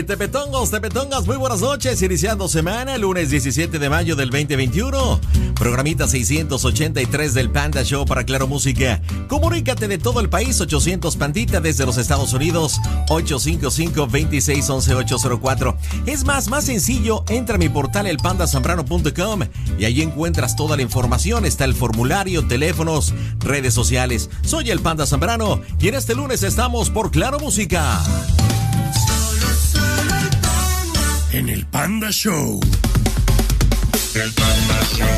Tepetongos, tepetongas, muy buenas noches. Iniciando semana, lunes 17 de mayo del 2021. Programita 683 del Panda Show para Claro Música. Comunícate de todo el país, 800 Pandita desde los Estados Unidos, 855-2611-804. Es más, más sencillo, entra a mi portal elpandasambrano.com y allí encuentras toda la información. Está el formulario, teléfonos, redes sociales. Soy el Panda Zambrano y en este lunes estamos por Claro Música. En el Panda Show. El Panda Show.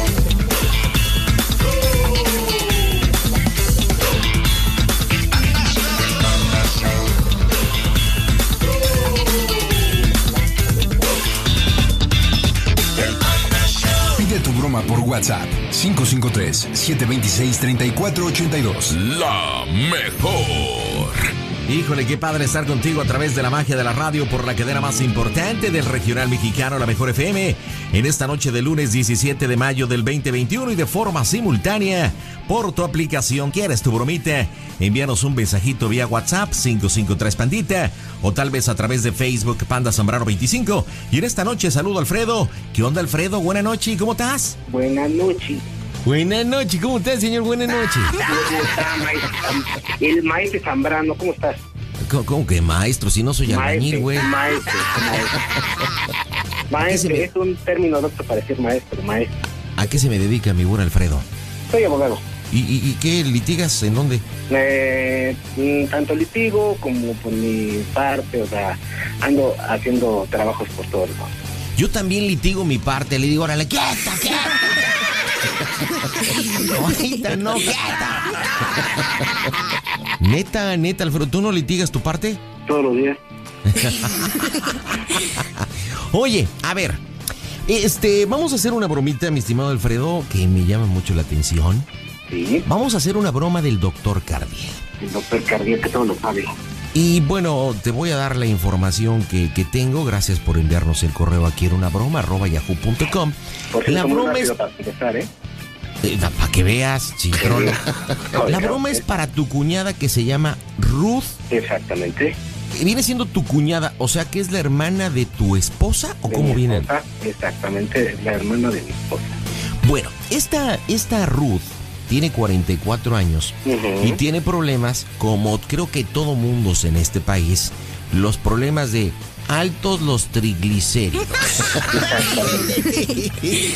Pide tu broma por WhatsApp 553-726-3482. La mejor. Híjole, qué padre estar contigo a través de la magia de la radio por la cadena más importante del regional mexicano, la mejor FM, en esta noche de lunes 17 de mayo del 2021 y de forma simultánea por tu aplicación. ¿Quieres tu bromita? Envíanos un mensajito vía WhatsApp 553 Pandita o tal vez a través de Facebook Panda Zambrano 25. Y en esta noche saludo a Alfredo. ¿Qué onda Alfredo? Buenas noches, ¿cómo estás? Buenas noches. Buenas noches, ¿cómo estás señor? Buenas noches. ¿Cómo está, maestro? El maestro Zambrano, ¿cómo estás? ¿Cómo, cómo que maestro? Si no soy albañil, güey. Maestro, maestro. Maestro, me- es un término docto para decir maestro, maestro. ¿A qué se me dedica mi buen Alfredo? Soy abogado. ¿Y, y, y qué litigas? ¿En dónde? Eh, mm, tanto litigo como por mi parte, o sea, ando haciendo trabajos por todo el mundo. Yo también litigo mi parte. Le digo, órale, quieta, quieta. Ahorita no, quieta. Neta, neta, Alfredo, ¿tú no litigas tu parte? Todos los días. Oye, a ver. Este, vamos a hacer una bromita, mi estimado Alfredo, que me llama mucho la atención. Sí, Vamos a hacer una broma del doctor Cardiel. el doctor Cardiel que todo lo sabe. Y bueno, te voy a dar la información que, que tengo. Gracias por enviarnos el correo aquí en una broma, arroba yahoo.com. La broma es para empezar, ¿eh? para que veas, chitrón. La broma es para tu cuñada que se llama Ruth. Exactamente. Viene siendo tu cuñada, o sea que es la hermana de tu esposa o De cómo viene. Exactamente, la hermana de mi esposa. Bueno, esta, esta Ruth tiene 44 años Ujú. y tiene problemas como creo que todo mundo en este país, los problemas de altos los triglicéridos.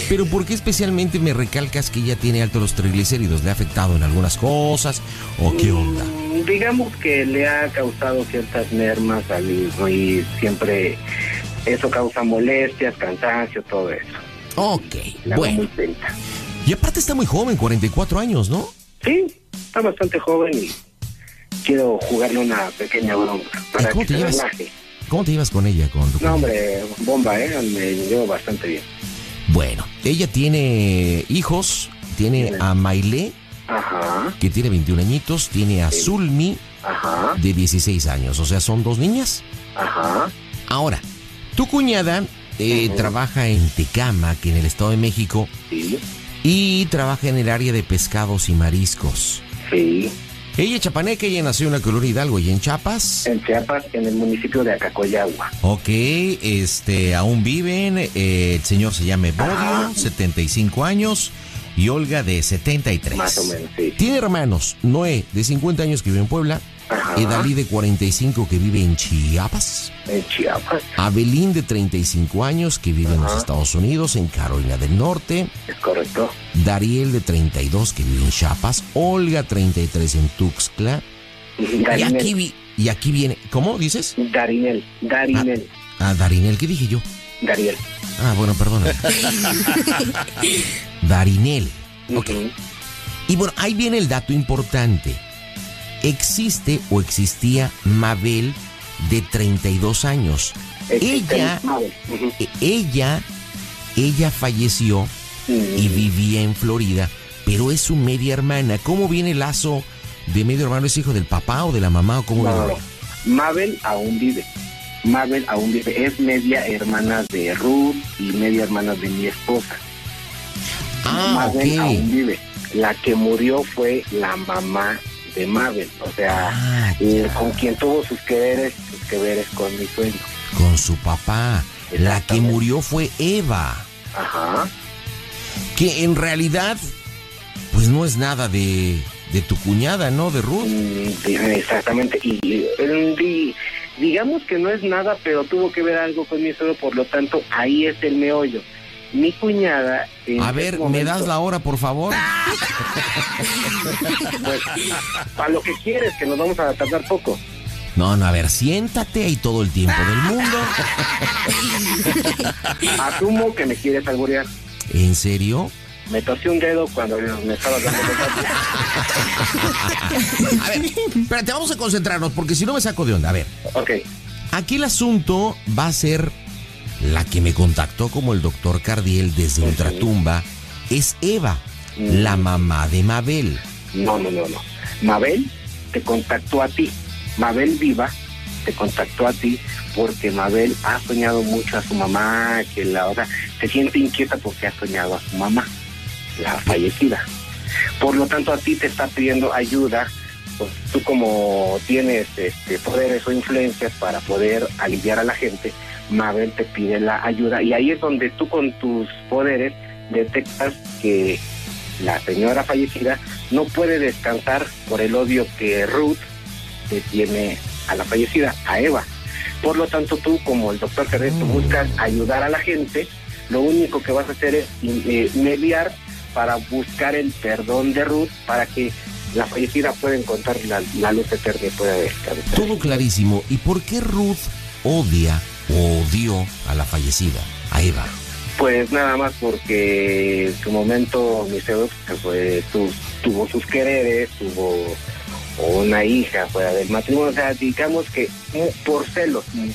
Pero ¿por qué especialmente me recalcas que ella tiene altos los triglicéridos? ¿Le ha afectado en algunas cosas o qué onda? Mm, Digamos que le ha causado ciertas mermas al mismo y siempre eso causa molestias, cansancio, todo eso. Ok, La bueno. Y aparte está muy joven, 44 años, ¿no? Sí, está bastante joven y quiero jugarle una pequeña broma para cómo que te llevas? ¿Cómo te llevas con ella? Con tu No, hombre, bomba, ¿eh? Me llevo bastante bien. Bueno, ella tiene hijos, tiene a Maile, Ajá, que tiene 21 añitos, tiene a. Zulmi, ajá, de 16 años, o sea, son dos niñas. ajá. Ahora, tu cuñada eh, trabaja en Tecama, que en el Estado de México, Sí, y trabaja en el área de pescados y mariscos. sí. Ella es chapaneca, ella nació en la colonia Hidalgo y en Chiapas. En Chiapas, en el municipio de Acacoyagua. Ok, este, aún viven. eh, el señor se llama Bodio, Ajá. 75 años, y Olga de 73. Más o menos, sí. Tiene hermanos, Noé de 50 años que vive en Puebla, Ajá. Edalí de 45 que vive en Chiapas, En Chiapas, Abelín de 35 años que vive en los. Estados Unidos, en Carolina del Norte, es correcto. Dariel de 32 que vive en Chiapas, Olga 33 en Tuxtla, y aquí, vi- y aquí viene, ¿cómo dices? Darinel, Darinel, Ah, Darinel, ¿qué dije yo? Dariel. Ah, bueno, perdona. Darinel. Ok. Y bueno, ahí viene el dato importante. Existe o existía Mabel de 32 años. Ella, e- ella, ella falleció y Mm, vivía en Florida, pero es su media hermana. ¿Cómo viene el lazo de medio hermano? ¿Es hijo del papá o de la mamá o cómo No, no, viene? no. Mabel aún vive. Mabel aún vive. Es media hermana de Ruth y media hermana de mi esposa. Ah, Mabel aún vive. La que murió fue la mamá de Mabel. O sea, Ah, eh, con quien tuvo sus quereres, sus quereres con mi suegro. con su papá. La que murió fue Eva, Ajá. que en realidad, pues no es nada de, de tu cuñada, ¿no? De Ruth. Mm, Exactamente. Y, di- digamos que no es nada, pero tuvo que ver algo con mi suegro, por lo tanto, ahí es el meollo. Mi cuñada... A ver, ¿me momento, das la hora, por favor? Pues, a lo que quieres, que nos vamos a tardar poco. No, no, a ver, siéntate ahí todo el tiempo del mundo. Asumo que me quieres alburear. ¿En serio? Me torcí un dedo cuando me estabas dando. A ver, espérate, vamos a concentrarnos porque si no me saco de onda. A ver, Ok. aquí el asunto va a ser la que me contactó como el doctor Cardiel desde Ujú. Ultratumba. Es Eva, la mamá de Mabel. No, no, no, no. Mabel te contactó a ti. Mabel viva te contactó a ti porque Mabel ha soñado mucho a su mamá, que la hora se siente inquieta porque ha soñado a su mamá, la fallecida. Por lo tanto, a ti te está pidiendo ayuda. Pues, tú como tienes este, poderes o influencias para poder aliviar a la gente, Mabel te pide la ayuda y ahí es donde tú con tus poderes detectas que la señora fallecida no puede descansar por el odio que Ruth le tiene a la fallecida, a Eva. Por lo tanto, tú como el doctor Ferrer, tú buscas ayudar a la gente, lo único que vas a hacer es eh, mediar para buscar el perdón de Ruth para que la fallecida pueda encontrar la, la luz eterna y pueda descansar. Todo clarísimo. ¿Y por qué Ruth odia o odió a la fallecida, a Eva? Pues nada más porque en su momento mi suegro pues, fue- tu- tuvo sus quereres, tuvo una hija fuera del matrimonio, o sea, digamos que eh, por celos, eh,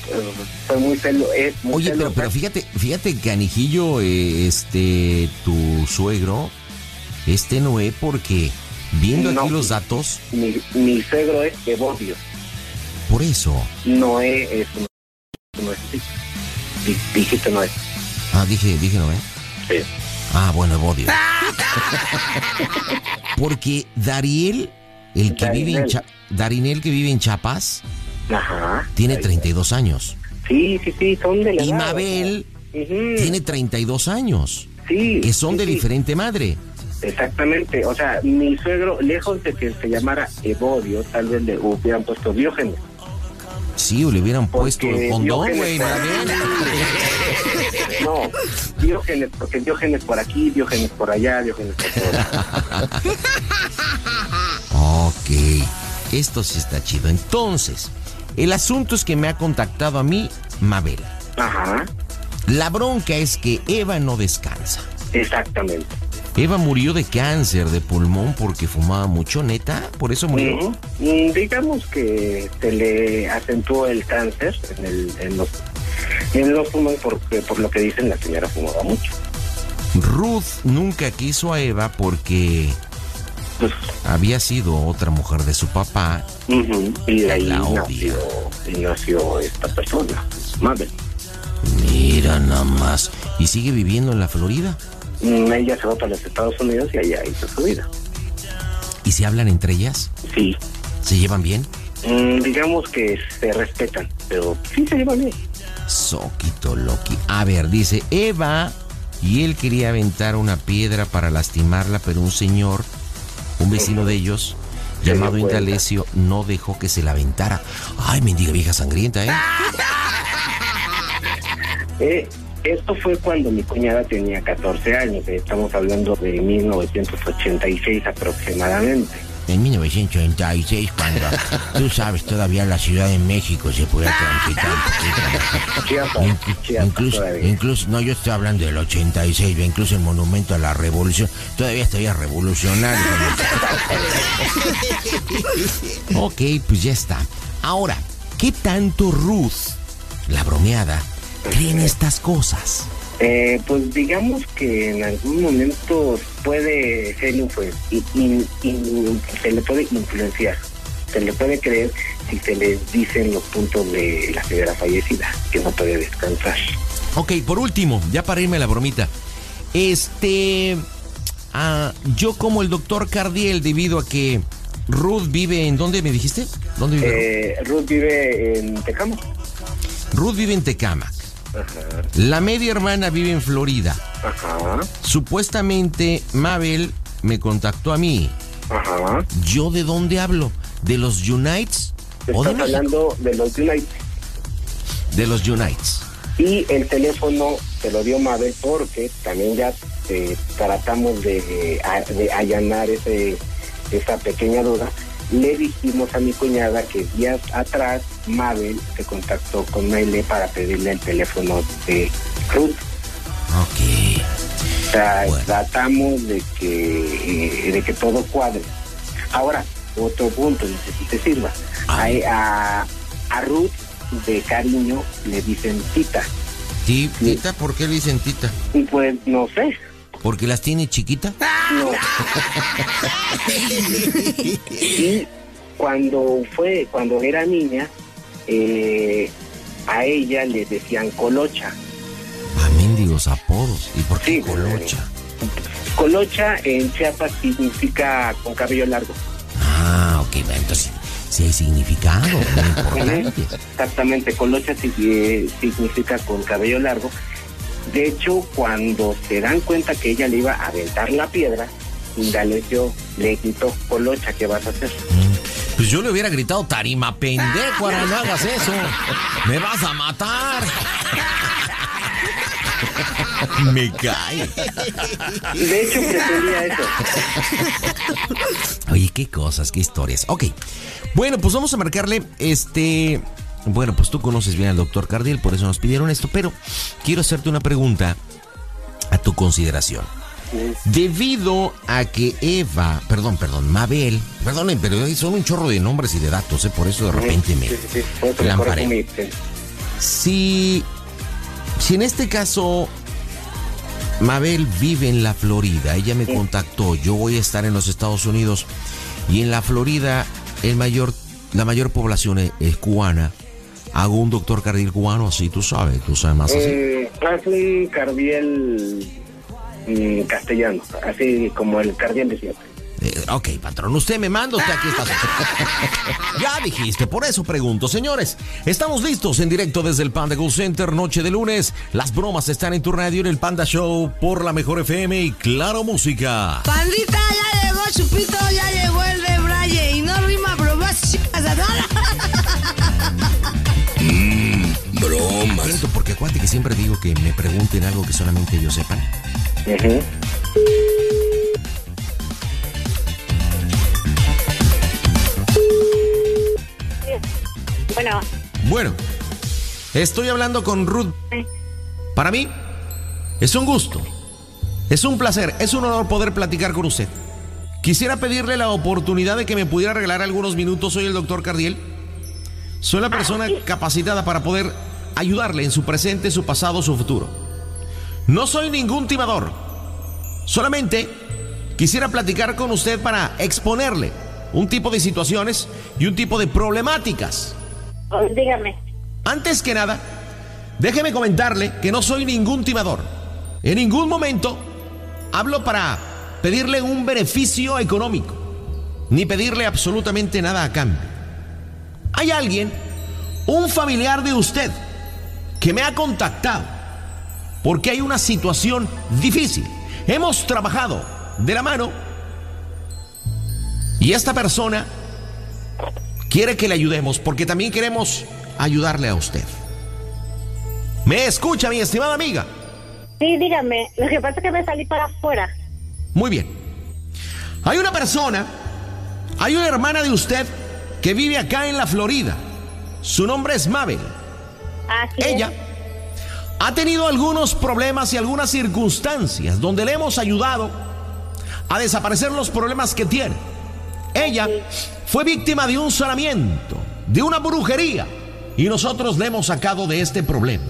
fue muy celo, es muy Oye, pero, celosa. pero fíjate, fíjate, Canijillo, eh, este, tu suegro, este Noé, porque viendo No. aquí los datos, mi, mi suegro es Evodio, por eso. Noé es no es así. Dijiste Noé. Ah, dije, dije Noé. Sí. Ah, bueno, Evodio. Porque Dariel, el que vive en. Cha- Darinel que vive en Chiapas, Ajá. tiene Ahí. 32 años. Sí, sí, sí, son de la Y Mabel Ujú. tiene 32 años, sí, que son sí, de sí. diferente madre. Exactamente, o sea, mi suegro, lejos de que se llamara Evodio, tal vez le hubieran puesto Diógenes. Sí, o le hubieran puesto el condón, güey. No, Diógenes, porque Diógenes por aquí, Diógenes por allá, Diógenes por todo. Ok, esto sí está chido. Entonces, el asunto es que me ha contactado a mí Mabel. Ajá, La bronca es que Eva no descansa. exactamente. Eva murió de cáncer de pulmón porque fumaba mucho, neta, por eso murió. Mm, Digamos que se le acentuó el cáncer en, el, en los en los pulmones porque por lo que dicen la señora fumaba mucho. Ruth nunca quiso a Eva porque Pues, había sido otra mujer de su papá. ujú, y de ahí La odia. nació, y nació esta persona, Mabel. Mira nada más. ¿Y sigue viviendo en la Florida? Mm, Ella se va para los Estados Unidos y allá hizo su vida. ¿Y se hablan entre ellas? Sí, ¿Se llevan bien? Mm, digamos que se respetan, pero sí se llevan bien. Soquito Loki. A ver, dice Eva y él quería aventar una piedra para lastimarla, pero un señor, un vecino de ellos, Se llamado. Indalecio, no dejó que se la aventara. Ay, mendiga vieja sangrienta, ¿eh? Eh, esto fue cuando mi cuñada tenía 14 años, eh, estamos hablando de 1986 aproximadamente. En 1986, cuando tú sabes, todavía la Ciudad de México se podía transitar un poquito. Chiapas, Inclu- Chiapas incluso, todavía. incluso, no, yo estoy hablando del 86, ve, incluso el monumento a la revolución, todavía estaría revolucionario. ok, pues ya está. Ahora, ¿qué tanto Ruth, la bromeada, cree en estas cosas? Eh, pues digamos que en algún momento puede ser in- in- se le puede influenciar, se le puede creer si se les dicen los puntos de la señora fallecida, que no puede descansar. Ok, por último, ya para irme a la bromita. Este. ah, yo, como el doctor Cardiel, debido a que Ruth vive en. ¿Dónde me dijiste? ¿Dónde vive Ruth? Eh, Ruth vive en Tecamo. Ruth vive en La media hermana vive en Florida. Ajá, Supuestamente Mabel me contactó a mí. ajá. ¿Yo de dónde hablo? ¿De los Unites? ¿O de Estás hablando de los United. De los Unites. Y el teléfono te lo dio Mabel porque también ya eh, tratamos de, a- de allanar ese, esa pequeña duda. Le dijimos a mi cuñada que días atrás Mabel se contactó con Mele para pedirle el teléfono de Ruth. Ok. O sea, Bueno. tratamos de que, eh, de que todo cuadre. Ahora, otro punto, no sé si te sirva. Ah. A, a, Ruth de cariño le dicen tita. Ti- ¿Tita? ¿Por qué le dicen tita? Pues no sé, ¿Porque las tiene chiquita? No. y cuando fue, cuando era niña, eh, a ella le decían colocha. A mendigos apodos. ¿Y por qué Sí, colocha? Colocha en Chiapas significa con cabello largo. Ah, ok. Entonces, sí hay significado. muy. Exactamente, colocha sig- significa con cabello largo. De hecho, cuando se dan cuenta que ella le iba a aventar la piedra, Indalecio le quitó colocha, ¿qué vas a hacer? Pues yo le hubiera gritado, tarima pendejo, ahora no hagas eso. Me vas a matar. Me cae. De hecho, prefería eso. Oye, qué cosas, qué historias. Ok. Bueno, pues vamos a marcarle este. Bueno, pues tú conoces bien al doctor Cardiel, por eso nos pidieron esto, pero quiero hacerte una pregunta a tu consideración. Debido a que Eva, perdón, perdón, Mabel, perdonen, pero son un chorro de nombres y de datos, ¿eh? por eso de repente me Sí, sí, sí. Lamparé. Si, si en este caso Mabel vive en la Florida, ella me contactó, yo voy a estar en los Estados Unidos y en la Florida el mayor, la mayor población es, es cubana. Hago un doctor cardiel cubano, así tú sabes, tú sabes más así. Haz un cardiel mm, castellano, así como el cardiel de siempre. Eh, ok, patrón, usted me manda, usted aquí está. ya dijiste, por eso pregunto. Señores, estamos listos en directo desde el Panda Go Center, noche de lunes. Las bromas están en tu radio en el Panda Show por la mejor FM y Claro Música. Pandita, ya llegó Chupito, ya llegó el de Braille y no rima bromas chicas a nada. Bromas. Siento porque acuérdate que siempre digo que me pregunten algo que solamente ellos sepan. Bueno, Bueno, estoy hablando con Ruth. Para mí, es un gusto, es un placer, es un honor poder platicar con usted. Quisiera pedirle la oportunidad de que me pudiera regalar algunos minutos. Soy el doctor Cardiel. Soy la persona capacitada para poder ayudarle en su presente, su pasado, su futuro. No soy ningún timador. Solamente quisiera platicar con usted para exponerle un tipo de situaciones y un tipo de problemáticas. oh, dígame. Antes que nada, déjeme comentarle que no soy ningún timador. En ningún momento hablo para pedirle un beneficio económico, ni pedirle absolutamente nada a cambio. Hay alguien, un familiar de usted, que me ha contactado porque hay una situación difícil. Hemos trabajado de la mano y esta persona quiere que le ayudemos porque también queremos ayudarle a usted. ¿Me escucha, mi estimada amiga? Sí, dígame. Lo que pasa es que me salí para afuera. Muy bien. Hay una persona, hay una hermana de usted que vive acá en la Florida. Su nombre es Mabel. Así es. Ella ha tenido algunos problemas y algunas circunstancias donde le hemos ayudado a desaparecer los problemas que tiene. Ella fue víctima de un sanamiento, de una brujería, y nosotros le hemos sacado de este problema.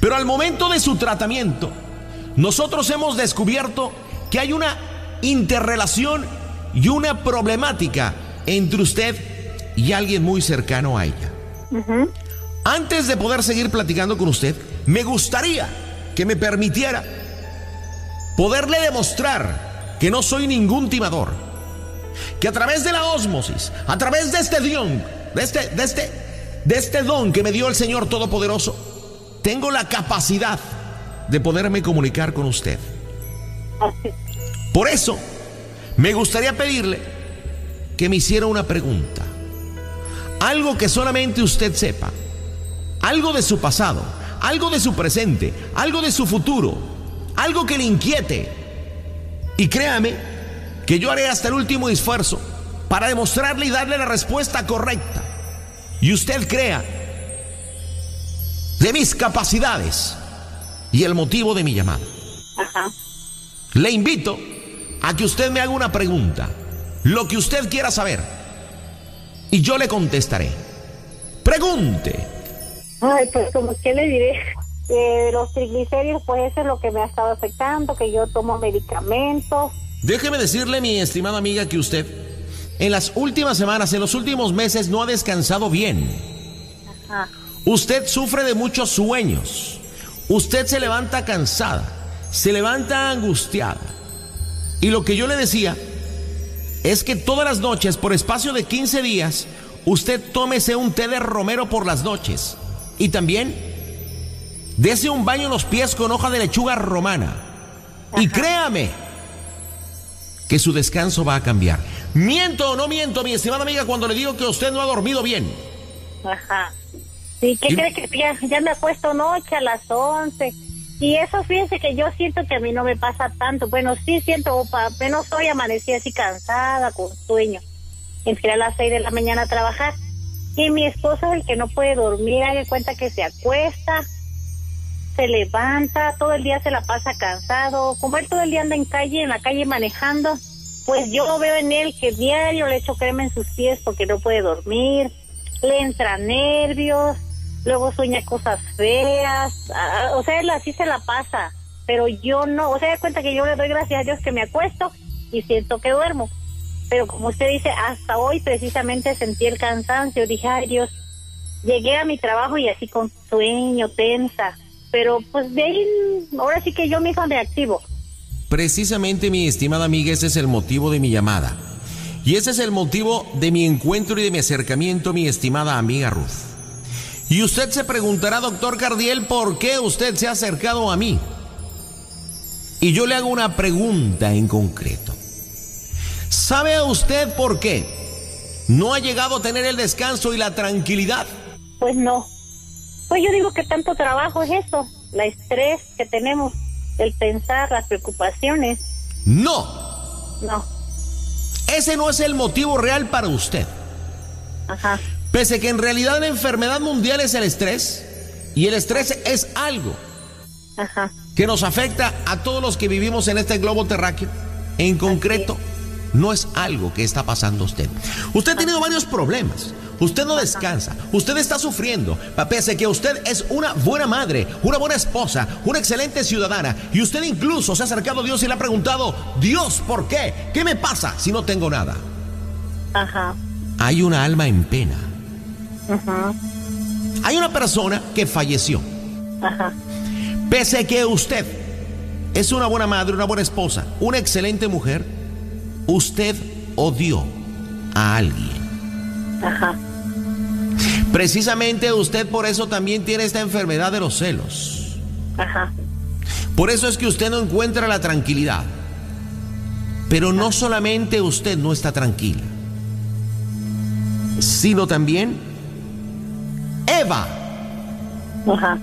Pero al momento de su tratamiento, nosotros hemos descubierto que hay una interrelación y una problemática entre usted y alguien muy cercano a ella. Antes de poder seguir platicando con usted, me gustaría que me permitiera poderle demostrar que no soy ningún timador. Que a través de la ósmosis, a través de este dion, de este, de este, de este don que me dio el Señor Todopoderoso, tengo la capacidad de poderme comunicar con usted. Por eso, me gustaría pedirle que me hiciera una pregunta. Algo que solamente usted sepa. Algo de su pasado, algo de su presente, algo de su futuro, algo que le inquiete. Y créame que yo haré hasta el último esfuerzo para demostrarle y darle la respuesta correcta. Y usted crea de mis capacidades y el motivo de mi llamada. Ajá. Le invito a que usted me haga una pregunta, lo que usted quiera saber, y yo le contestaré. Pregunte. Ay, pues como que le diré, Eh, los triglicéridos, pues eso es lo que me ha estado afectando, que yo tomo medicamentos. Déjeme decirle, mi estimada amiga, que usted en las últimas semanas, en los últimos meses, no ha descansado bien. Ajá. Usted sufre de muchos sueños. Usted se levanta cansada, se levanta angustiada. Y lo que yo le decía es que todas las noches, por espacio de 15 días, usted tómese un té de romero por las noches. Y también dese un baño en los pies con hoja de lechuga romana. Y créame que su descanso va a cambiar. ¿Miento o no miento, mi estimada amiga, cuando le digo que usted no ha dormido bien? Ajá. Sí, ¿qué ¿Y? cree que ya, ya me acuesto noche a las 11? Y eso, fíjense que yo siento que a mí no me pasa tanto. Bueno, sí siento, opa, apenas hoy amanecí así cansada, con sueño. Entré a las 6 de la mañana a trabajar. Y mi esposo es el que no puede dormir, haga cuenta que se acuesta, se levanta, todo el día se la pasa cansado. Como él todo el día anda en calle, en la calle manejando, pues yo veo en él que diario le echo crema en sus pies porque no puede dormir, le entra nervios, luego sueña cosas feas, ah, o sea, él así se la pasa, pero yo no, o sea, de cuenta que yo le doy gracias a Dios que me acuesto y siento que duermo. Pero como usted dice, hasta hoy precisamente sentí el cansancio, dije, ay Dios, llegué a mi trabajo y así con sueño, tensa, pero pues de ahí, ahora sí que yo misma me activo. Precisamente, mi estimada amiga, ese es el motivo de mi llamada. Y ese es el motivo de mi encuentro y de mi acercamiento, mi estimada amiga Ruth. Y usted se preguntará, doctor Cardiel, ¿por qué usted se ha acercado a mí? Y yo le hago una pregunta en concreto. ¿Sabe usted por qué no ha llegado a tener el descanso y la tranquilidad? Pues no. Pues yo digo que tanto trabajo es eso, la estrés que tenemos, el pensar, las preocupaciones. No, No. ese no es el motivo real para usted. Ajá. Pese que en realidad la enfermedad mundial es el estrés, y el estrés es algo Ajá. que nos afecta a todos los que vivimos en este globo terráqueo. En concreto, no es algo que está pasando a usted. Usted ha tenido varios problemas. Usted no descansa. Usted está sufriendo. Pese que usted es una buena madre, una buena esposa, una excelente ciudadana. Y usted incluso se ha acercado a Dios y le ha preguntado, Dios, ¿por qué? ¿Qué me pasa si no tengo nada? Ajá. Hay una alma en pena. Ajá. Hay una persona que falleció. Ajá. Pese que usted es una buena madre, una buena esposa, una excelente mujer, usted odió a alguien. Ajá. Precisamente usted por eso también tiene esta enfermedad de los celos. Ajá. Por eso es que usted no encuentra la tranquilidad. Pero no solamente usted no está tranquila, sino también Eva, Ajá.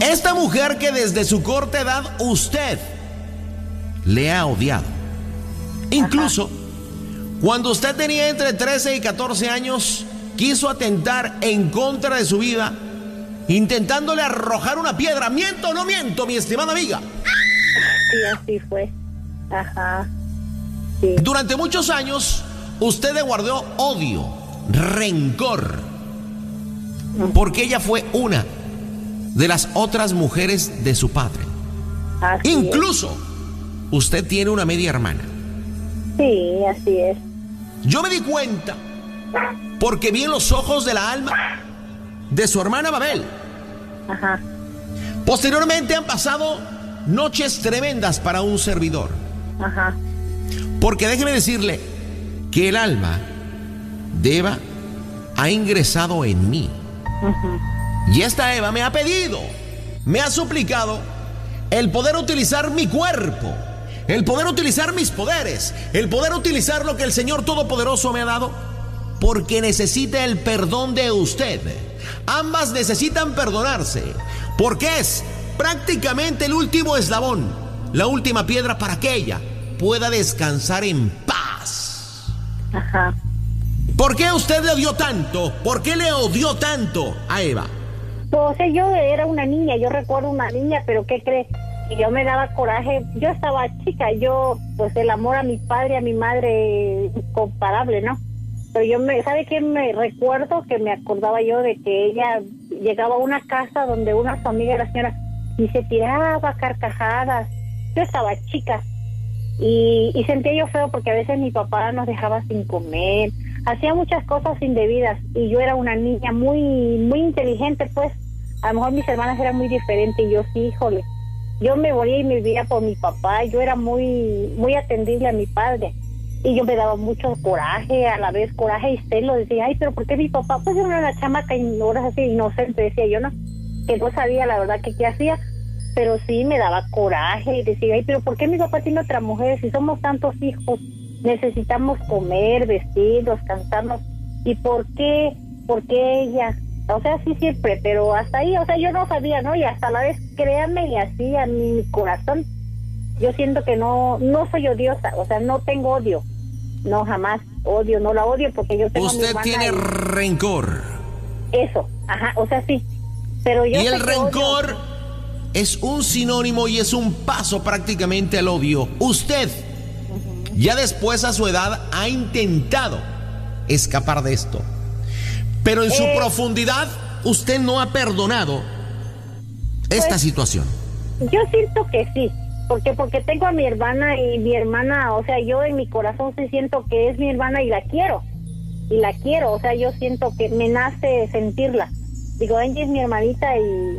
esta mujer que desde su corta edad usted le ha odiado. Incluso cuando usted tenía entre 13 y 14 años, quiso atentar en contra de su vida, intentándole arrojar una piedra. ¿Miento o no miento, mi estimada amiga? Sí, así fue. Ajá. Sí. Durante muchos años, usted le guardó odio, rencor, porque ella fue una de las otras mujeres de su padre. Así Incluso, usted tiene una media hermana. Sí, así es. Yo me di cuenta porque vi en los ojos de la alma de su hermana Babel. Ajá. Posteriormente han pasado noches tremendas para un servidor. Ajá. Porque déjeme decirle que el alma de Eva ha ingresado en mí. Y esta Eva me ha pedido, me ha suplicado el poder utilizar mi cuerpo, el poder utilizar mis poderes, el poder utilizar lo que el Señor Todopoderoso me ha dado, porque necesita el perdón de usted. Ambas necesitan perdonarse, porque es prácticamente el último eslabón, la última piedra para que ella pueda descansar en paz. Ajá. ¿Por qué usted le odió tanto? ¿Por qué le odió tanto a Eva? Pues, sea, yo era una niña, yo recuerdo una niña, pero ¿qué crees? Que yo me daba coraje, yo estaba chica, yo, pues el amor a mi padre, a mi madre, incomparable, ¿no? Pero yo me, ¿sabe qué? Me recuerdo que me acordaba yo de que ella llegaba a una casa donde una su amiga, la señora, y se tiraba carcajadas. Yo estaba chica y, y sentía yo feo porque a veces mi papá nos dejaba sin comer, hacía muchas cosas indebidas y yo era una niña muy, muy inteligente, pues a lo mejor mis hermanas eran muy diferentes y yo sí, híjole. Yo me volvía y me vivía por mi papá, yo era muy, muy atendible a mi padre y yo me daba mucho coraje, a la vez coraje y celo, decía, ay, pero ¿por qué mi papá? Pues era una chamaca así inocente, decía yo, ¿no? Que no sabía la verdad que qué hacía, pero sí me daba coraje y decía, ay, pero ¿por qué mi papá tiene otra mujer si somos tantos hijos? Necesitamos comer, vestir, descansarnos. ¿Y por qué? ¿Por qué ella? O sea, sí siempre, pero hasta ahí, o sea, yo no sabía, ¿no? Y hasta la vez, créanme, y así a mi corazón, yo siento que no, no soy odiosa, o sea, no tengo odio, no jamás odio, no la odio porque yo tengo mi Usted tiene y- rencor. eso, ajá, o sea, sí, pero yo Y el odio- rencor es un sinónimo y es un paso prácticamente al odio. Usted, ya después a su edad, ha intentado escapar de esto. Pero en su Eh. profundidad, usted no ha perdonado esta Pues- situación. Yo siento que sí, porque porque tengo a mi hermana y mi hermana, o sea, yo en mi corazón sí siento que es mi hermana y la quiero. Y la quiero, o sea, yo siento que me nace sentirla. Digo, Angie es mi hermanita y, y,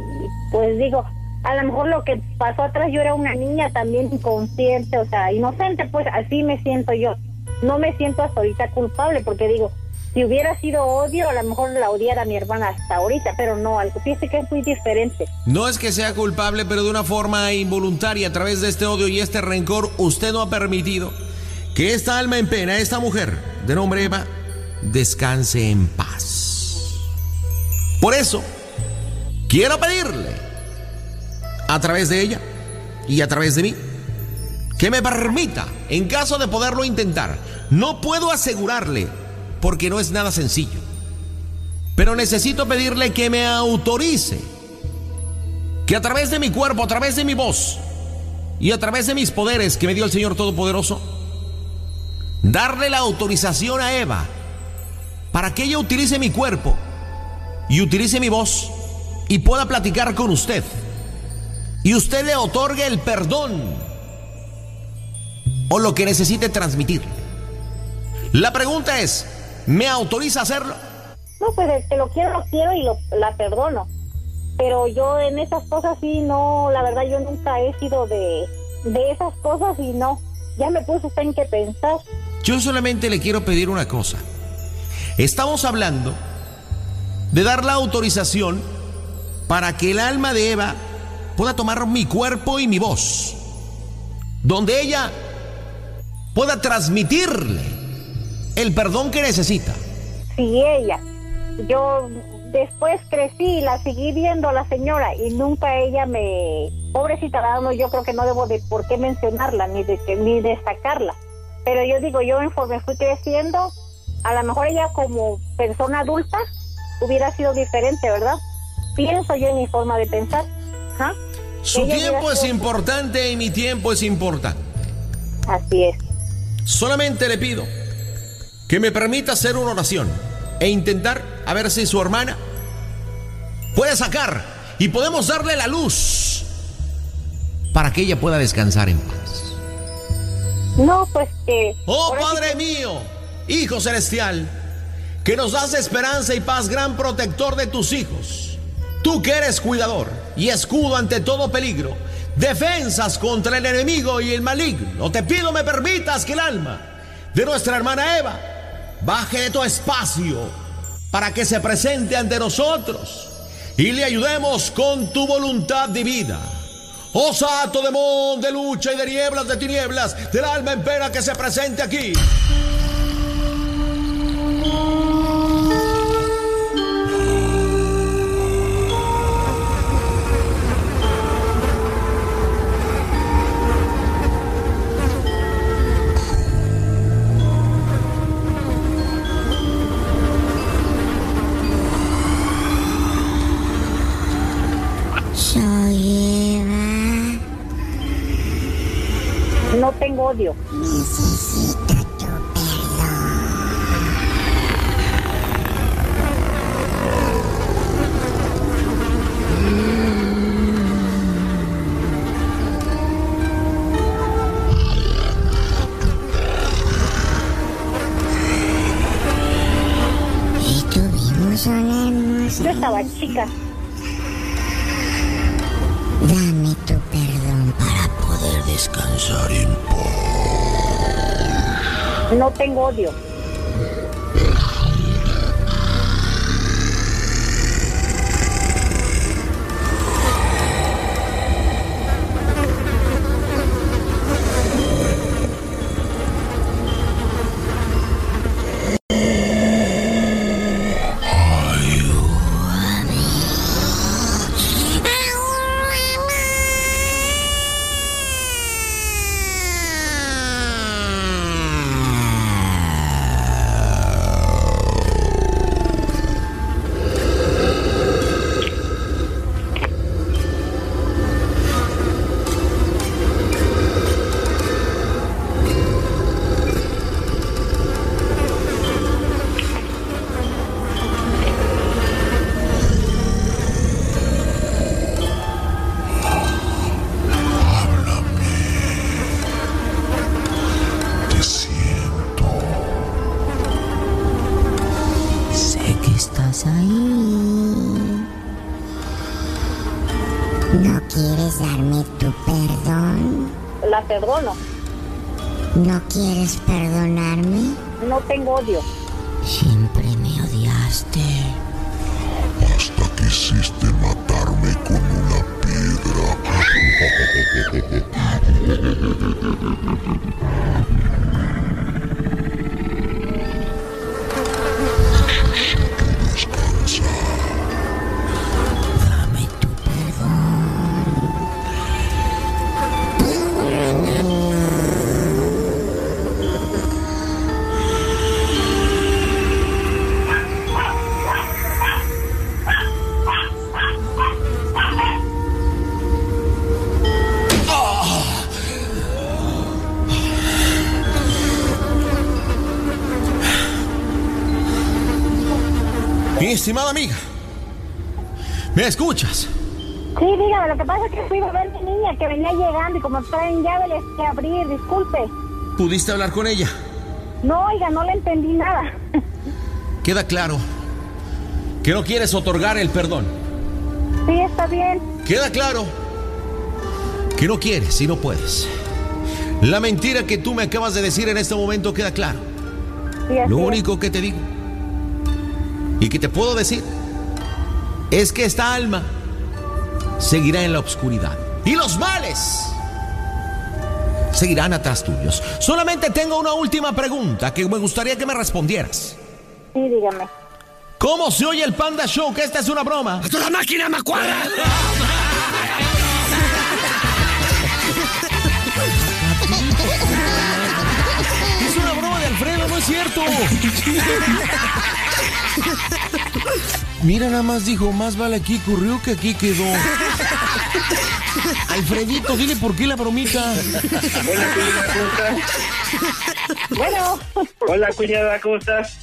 pues digo, a lo mejor lo que pasó atrás yo era una niña también inconsciente, o sea, inocente, pues así me siento yo. No me siento hasta ahorita culpable porque digo, si hubiera sido odio, a lo mejor la odiara mi hermana hasta ahorita, pero no, algo que es muy diferente. No es que sea culpable, pero de una forma involuntaria, a través de este odio y este rencor, usted no ha permitido que esta alma en pena, esta mujer de nombre Eva, descanse en paz. Por eso, quiero pedirle, a través de ella y a través de mí, que me permita, en caso de poderlo intentar, no puedo asegurarle, porque no es nada sencillo, pero necesito pedirle que me autorice que a través de mi cuerpo, a través de mi voz y a través de mis poderes que me dio el Señor Todopoderoso, darle la autorización a Eva para que ella utilice mi cuerpo y utilice mi voz y pueda platicar con usted. Y usted le otorgue el perdón o lo que necesite transmitir. La pregunta es, ¿me autoriza a hacerlo? No, pues el que lo quiero, lo quiero y lo, la perdono. Pero yo en esas cosas sí, no, la verdad yo nunca he sido de, de esas cosas y no. Ya me puse usted en qué pensar. Yo solamente le quiero pedir una cosa. Estamos hablando de dar la autorización para que el alma de Eva pueda tomar mi cuerpo y mi voz, donde ella pueda transmitirle el perdón que necesita. Si ella, yo después crecí y la seguí viendo a la señora y nunca ella me... Pobrecita, dama, yo creo que no debo de por qué mencionarla ni, de, que- ni destacarla. Pero yo digo, yo conforme fui creciendo, a lo mejor ella como persona adulta hubiera sido diferente, ¿verdad? Pienso yo en mi forma de pensar. Ajá. Su Ella tiempo es sido- importante y mi tiempo es importante. Así es. Solamente le pido que me permita hacer una oración e intentar a ver si su hermana puede sacar y podemos darle la luz para que ella pueda descansar en paz. No, pues que... Oh Padre que- mío, Hijo Celestial, que nos das esperanza y paz, gran protector de tus hijos. Tú que eres cuidador y escudo ante todo peligro, defensas contra el enemigo y el maligno. Te pido me permitas que el alma de nuestra hermana Eva baje de tu espacio para que se presente ante nosotros y le ayudemos con tu voluntad divina. Oh Santo Demón de lucha y de nieblas, de tinieblas, del alma en pena que se presente aquí. Odio. ¿No quieres darme tu perdón? La perdono. ¿No quieres perdonarme? No tengo odio. Siempre me odiaste. Hasta quisiste matarme con una piedra. ¿me escuchas? Sí, dígame, lo que pasa es que fui a ver a mi niña que venía llegando y como traen llave les que abrir, disculpe. ¿Pudiste hablar con ella? No, oiga, no le entendí nada. Queda claro que no quieres otorgar el perdón. Sí, está bien. Queda claro que no quieres y no puedes. La mentira que tú me acabas de decir en este momento queda claro. Sí, Lo es. único que te digo y que te puedo decir es que esta alma seguirá en la oscuridad y los males seguirán atrás tuyos. Solamente tengo una última pregunta que me gustaría que me respondieras. Sí, dígame. ¿Cómo se oye el Panda Show? Que esta es una broma. ¡La máquina macuarra! Es una broma de Alfredo, no es cierto. Mira, nada más dijo, más vale aquí ocurrió que aquí quedó. Alfredito, dile por qué la bromita. Hola, cuñada, ¿cómo estás? Bueno. Hola, cuñada, ¿cómo estás?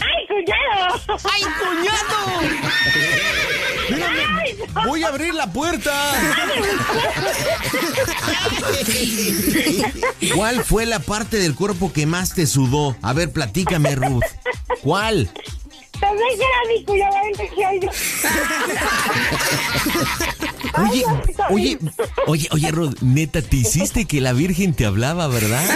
¡Ay, cuñado! ¡Ay, cuñado! Voy a abrir la puerta. ¿Cuál fue la parte del cuerpo que más te sudó? A ver, platícame, Ruth. ¿Cuál? También que era mi yo. Oye, oye, oye, oye, Ruth, neta, te hiciste que la Virgen te hablaba, ¿verdad?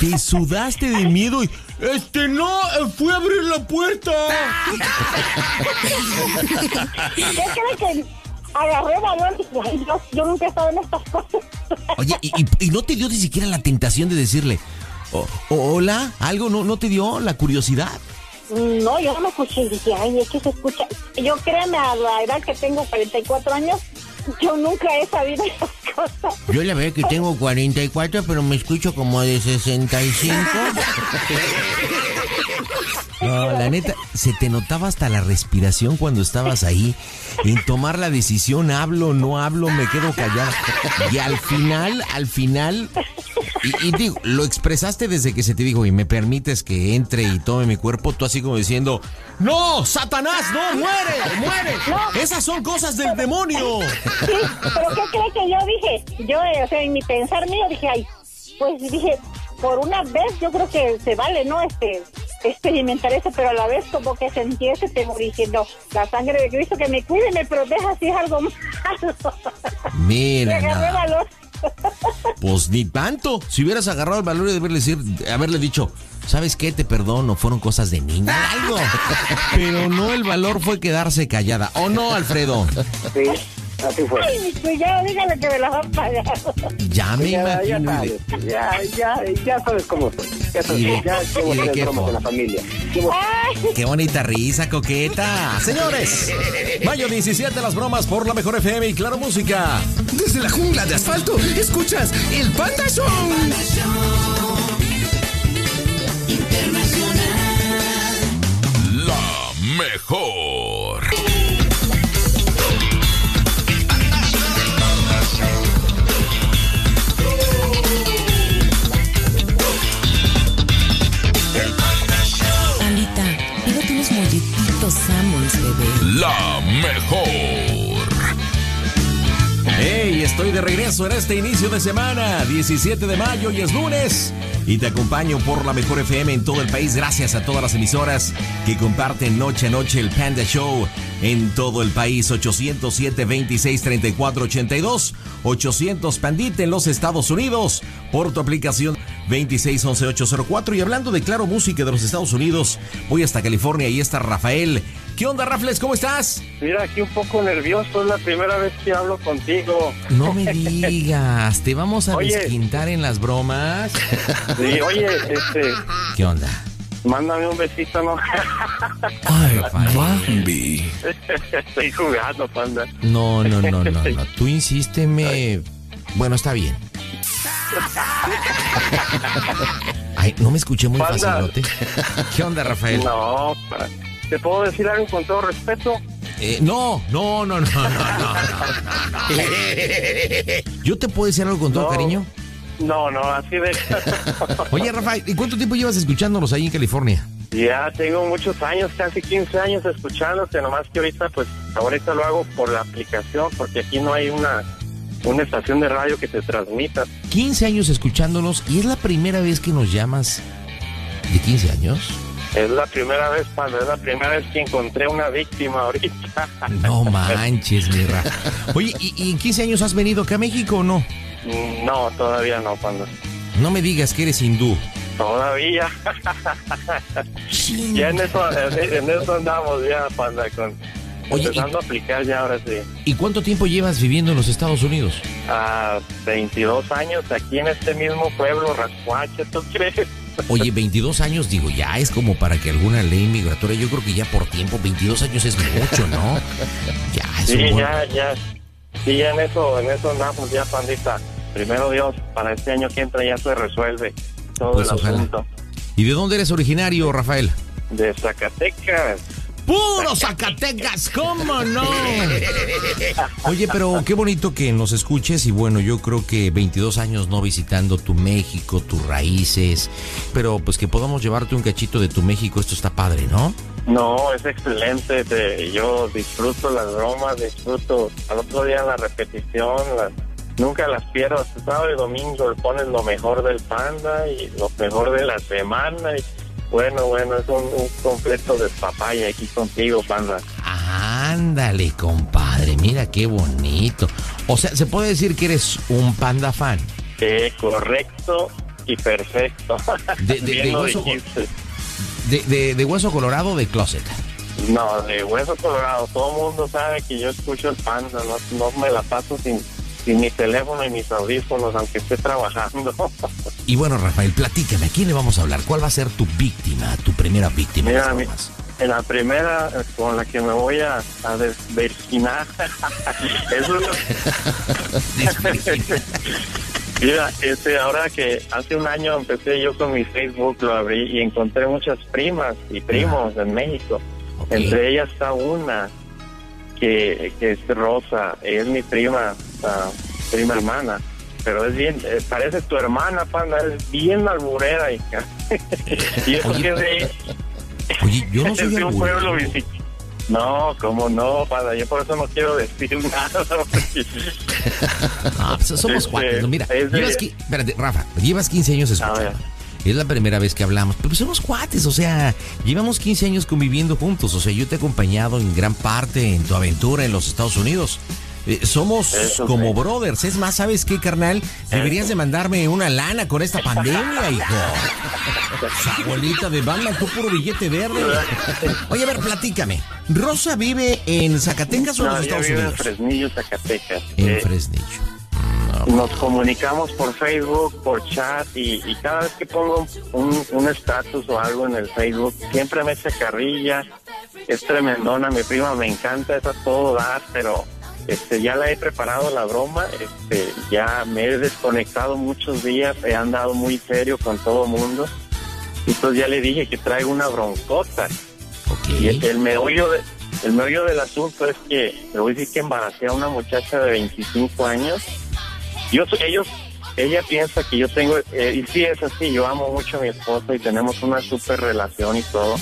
te sudaste de miedo y... Este no, fui a abrir la puerta. ¿Qué crees que agarré valor? y dije, "Ay, Dios, yo nunca he estado en estas cosas. Oye, ¿y, y- y no te dio ni siquiera la tentación de decirle, "O- hola, algo no, no te dio la curiosidad? No, yo no me escuché y dije, ay, es que se escucha. Yo créeme, a la edad que tengo, 44 años, yo nunca he sabido esas cosas. Yo la verdad que tengo 44, pero me escucho como de 65. No, la neta, se te notaba hasta la respiración cuando estabas ahí. En tomar la decisión, hablo, no hablo, me quedo callado. Y al final, al final, y, y digo, lo expresaste desde que se te dijo, y me permites que entre y tome mi cuerpo, tú así como diciendo, no, Satanás, no, muere, muere. Esas son cosas del demonio. Sí, pero ¿qué cree que yo dije? Yo, eh, o sea, en mi pensar mío dije, ay, pues dije, por una vez yo creo que se vale, ¿no? Este, experimentar eso, pero a la vez como que sentí ese temor diciendo, la sangre de Cristo que me cuide me proteja si es algo malo. Mira, agarré nada. valor. Pues ni tanto. Si hubieras agarrado el valor de haberle, decir, haberle dicho, ¿sabes qué? Te perdono, fueron cosas de niña, algo. Pero no el valor fue quedarse callada. ¿O no, Alfredo? Sí, así fue. Ay, mi cuñado, dígale que me la va a pagar. Ya me Ya, ya imagino. y de- sabes, ya, ya, ya sabes cómo soy. Ya sabes, ¿Y de- ya y de qué con la familia. Qué bonita risa, coqueta. Señores, mayo 17, las bromas por la mejor FM y Claro Música. Desde la jungla de asfalto, escuchas el Panda Show. La mejor. La mejor. Hey, estoy de regreso en este inicio de semana, 17 de mayo y es lunes. Y te acompaño por la mejor FM en todo el país. Gracias a todas las emisoras que comparten noche a noche el Panda Show en todo el país. 807 26 34 82 800 Pandita en los Estados Unidos por tu aplicación 2611804. Y hablando de Claro Música de los Estados Unidos, voy hasta California y está Rafael. ¿Qué onda, Rafles? ¿Cómo estás? Mira, aquí un poco nervioso, es la primera vez que hablo contigo. No me digas, te vamos a Oye. desquintar en las bromas. Sí, oye, este, ¿Qué onda? mándame un besito, ¿no? Ay. Bambi. Estoy jugando, panda. No, no, no, no, no. Tú insísteme. Bueno, está bien. Ay, no me escuché muy facilote. ¿Qué onda, Rafael? No, ¿Te puedo decir algo con todo respeto? Eh, no, no, no, no, no, ¿Yo te puedo decir algo con todo cariño? No, no, así de... Oye, Rafa, ¿y cuánto tiempo llevas escuchándonos ahí en California? Ya tengo muchos años, casi 15 años escuchándote, nomás que ahorita, pues, ahorita lo hago por la aplicación, porque aquí no hay una, una estación de radio que te transmita. 15 años escuchándonos y es la primera vez que nos llamas de 15 años. Es la primera vez, panda, es la primera vez que encontré una víctima ahorita. No manches, mi Ra. Oye, ¿y, y en 15 años has venido acá a México o no? No, todavía no, panda. No me digas que eres hindú. Todavía. ya en eso, en, eso andamos ya, panda, con Oye, empezando a aplicar ya ahora sí. ¿Y cuánto tiempo llevas viviendo en los Estados Unidos? A 22 años aquí en este mismo pueblo, Rascuache, ¿tú crees? Oye, 22 años, digo, ya es como para que alguna ley migratoria, yo creo que ya por tiempo, 22 años es mucho, ¿no? Ya, es Sí, ya, ya. Sí, ya en eso, en eso andamos ya, pandita. Primero Dios, para este año que entra ya se resuelve todo Pues el ojalá. asunto. ¿Y de dónde eres originario, Rafael? De Zacatecas. ¡Puro Zacatecas! ¿Cómo no? Oye, pero qué bonito que nos escuches y bueno, yo creo que 22 años no visitando tu México, tus raíces, pero pues que podamos llevarte un cachito de tu México, esto está padre, ¿no? No, es excelente. te- yo disfruto las bromas, disfruto. Al otro día la repetición, nunca las pierdo. Sábado y domingo le pones lo mejor del panda y lo mejor de la semana. Y bueno, bueno, es un, un completo de papaya aquí contigo, panda. Ándale, compadre, mira qué bonito. O sea, ¿se puede decir que eres un panda fan? Sí, correcto. y perfecto. De, de- de hueso, de, de- de hueso colorado o de closet. No, de hueso colorado. Todo el mundo sabe que yo escucho el panda. No, no me la paso sin, sin mi teléfono y mis audífonos, aunque esté trabajando. Y bueno, Rafael, platícame, ¿a quién le vamos a hablar? ¿Cuál va a ser tu víctima, tu primera víctima? Mira, mi- en la primera eh, con la que me voy a, a desvirginar. es una- Mira, este, ahora que hace un año empecé yo con mi Facebook, lo abrí y encontré muchas primas y primos en México. Entre ellas está una que, que es Rosa, es mi prima, prima hermana, pero es bien, eh, parece tu hermana, panda, es bien alburera, hija. y eso Oye. que es de, Oye, yo no soy de un pueblo No, cómo no, panda, yo por eso no quiero decir nada. Ah, pues somos Este, cuates. ¿no? Mira, llevas, espérate, Rafa, llevas 15 años escuchando. Es la primera vez que hablamos, pero pues somos cuates, o sea, llevamos 15 años conviviendo juntos, o sea, yo te he acompañado en gran parte en tu abuela en los Estados Unidos. Eh, somos Eso como brothers. Es más, ¿sabes qué, carnal? Deberías de mandarme una lana con esta pandemia, hijo. Abuelita de Batman, tú puro billete verde. Oye, a ver, platícame. ¿Rosa vive en Zacatecas o en los Estados vive en Unidos? Fresnillo, Zacatecas. En Eh, Fresnillo. nos comunicamos por Facebook, por chat y, y cada vez que pongo un un estatus o algo en el Facebook, siempre me echa carrilla. Es tremendona, mi prima me encanta, es a todo dar, pero este ya la he preparado la broma, este ya me he desconectado muchos días, he andado muy serio con todo el mundo. Entonces ya le dije que traigo una broncota. Y el, meollo de- el meollo del asunto es que le voy a decir que embaracé a una muchacha de 25 años. Yo ellos ella piensa que yo tengo eh, y sí es así, yo amo mucho a mi esposa y tenemos una super relación y todo.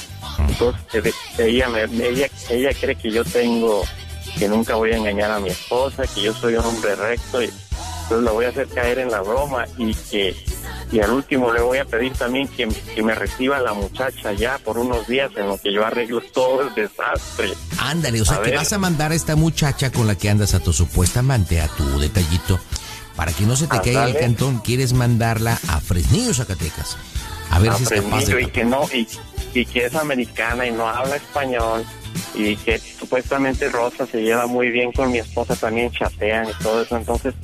Entonces eh, ella me, ella ella cree que yo tengo que nunca voy a engañar a mi esposa, que yo soy un hombre recto y entonces la voy a hacer caer en la broma y que y al último le voy a pedir también que, que me reciba la muchacha ya por unos días en lo que yo arreglo todo el desastre. Ándale, o sea A que ver. vas a mandar a esta muchacha con la que andas a tu supuesta amante, a tu detallito, para que no se te caiga el cantón, quieres mandarla a Fresnillo, Zacatecas. A ver a si es capaz de... y que no y, y que es americana y no habla español y que supuestamente Rosa se lleva muy bien con mi esposa también chatean y todo eso. Entonces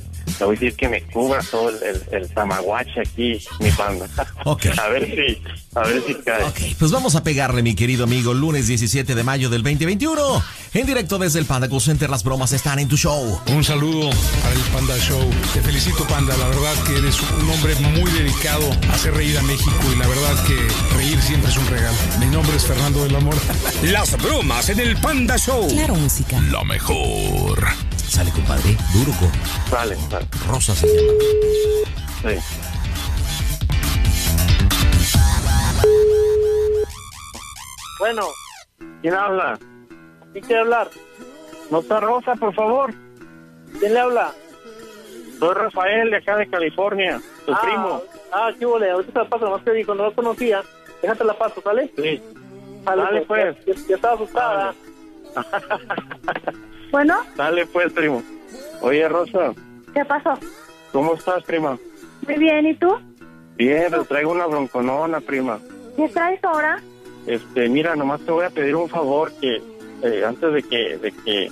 le voy a decir que me cubra todo el, el, el tamaguache aquí mi banda Ok. a ver si a ver si cae Ok, pues vamos a pegarle, mi querido amigo, lunes 17 de mayo del 2021. En directo desde el Panda Cool Center, las bromas están en tu show. Un saludo para el Panda Show. Te felicito, Panda. La verdad que eres un hombre muy dedicado a hacer reír a México y la verdad que reír siempre es un regalo. Mi nombre es Fernando del Amor. Las bromas en el Panda Show. Claro, música. La mejor. Sale, compadre, duro con sale, sale. Rosa se llama. Sí. Bueno, ¿quién habla? ¿Quién quiere hablar? ¿No está Rosa, por favor? ¿Quién le habla? Soy Rafael, de acá de California, tu primo. Ah, qué vole, ahorita te la paso, más que dijo, no la conocía. Déjate la paso, ¿sale? Sí. Dale, Dale, pues. Ya, ya estaba asustada. Bueno, Dale pues, primo. Oye, Rosa, ¿qué pasó? ¿cómo estás, prima? Muy bien, ¿y tú? Bien, te traigo una bronconona, prima. ¿Qué traes ahora? Este, mira, nomás te voy a pedir un favor que eh, antes de que, de que,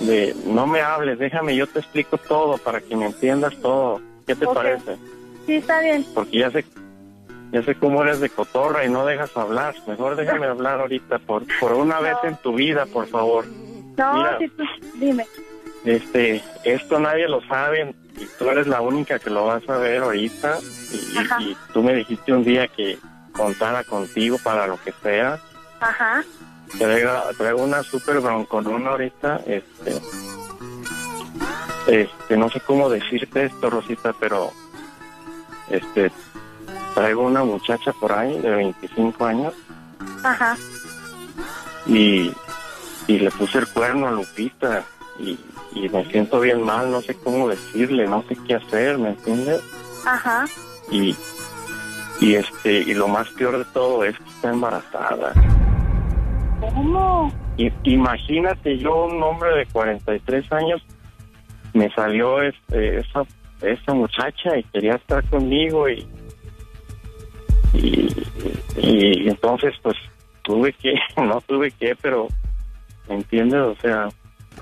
de, no me hables, déjame, yo te explico todo para que me entiendas todo. ¿Qué te parece? Sí, está bien. Porque ya sé, ya sé cómo eres de cotorra y no dejas hablar. Mejor déjame hablar ahorita por, por una vez en tu vida, por favor. No, Mira. sí, tú, dime. Este, esto nadie lo sabe y tú eres la única que lo vas a ver ahorita y, Ajá. y tú me dijiste un día que contara contigo para lo que sea. Ajá. Traigo, traigo una super bronconona ahorita, este, este, no sé cómo decirte esto, Rosita, pero, este, traigo una muchacha por ahí de 25 años Ajá. y, y le puse el cuerno a Lupita y, y me siento bien mal, no sé cómo decirle, no sé qué hacer, ¿me entiendes? Ajá. Y, y este, y lo más peor de todo es que está embarazada. ¿Cómo? I- imagínate yo, un hombre de 43 años, me salió este, esa, esa muchacha y quería estar conmigo y, Y, y entonces, pues, tuve que, no tuve que, pero, ¿me entiendes? O sea,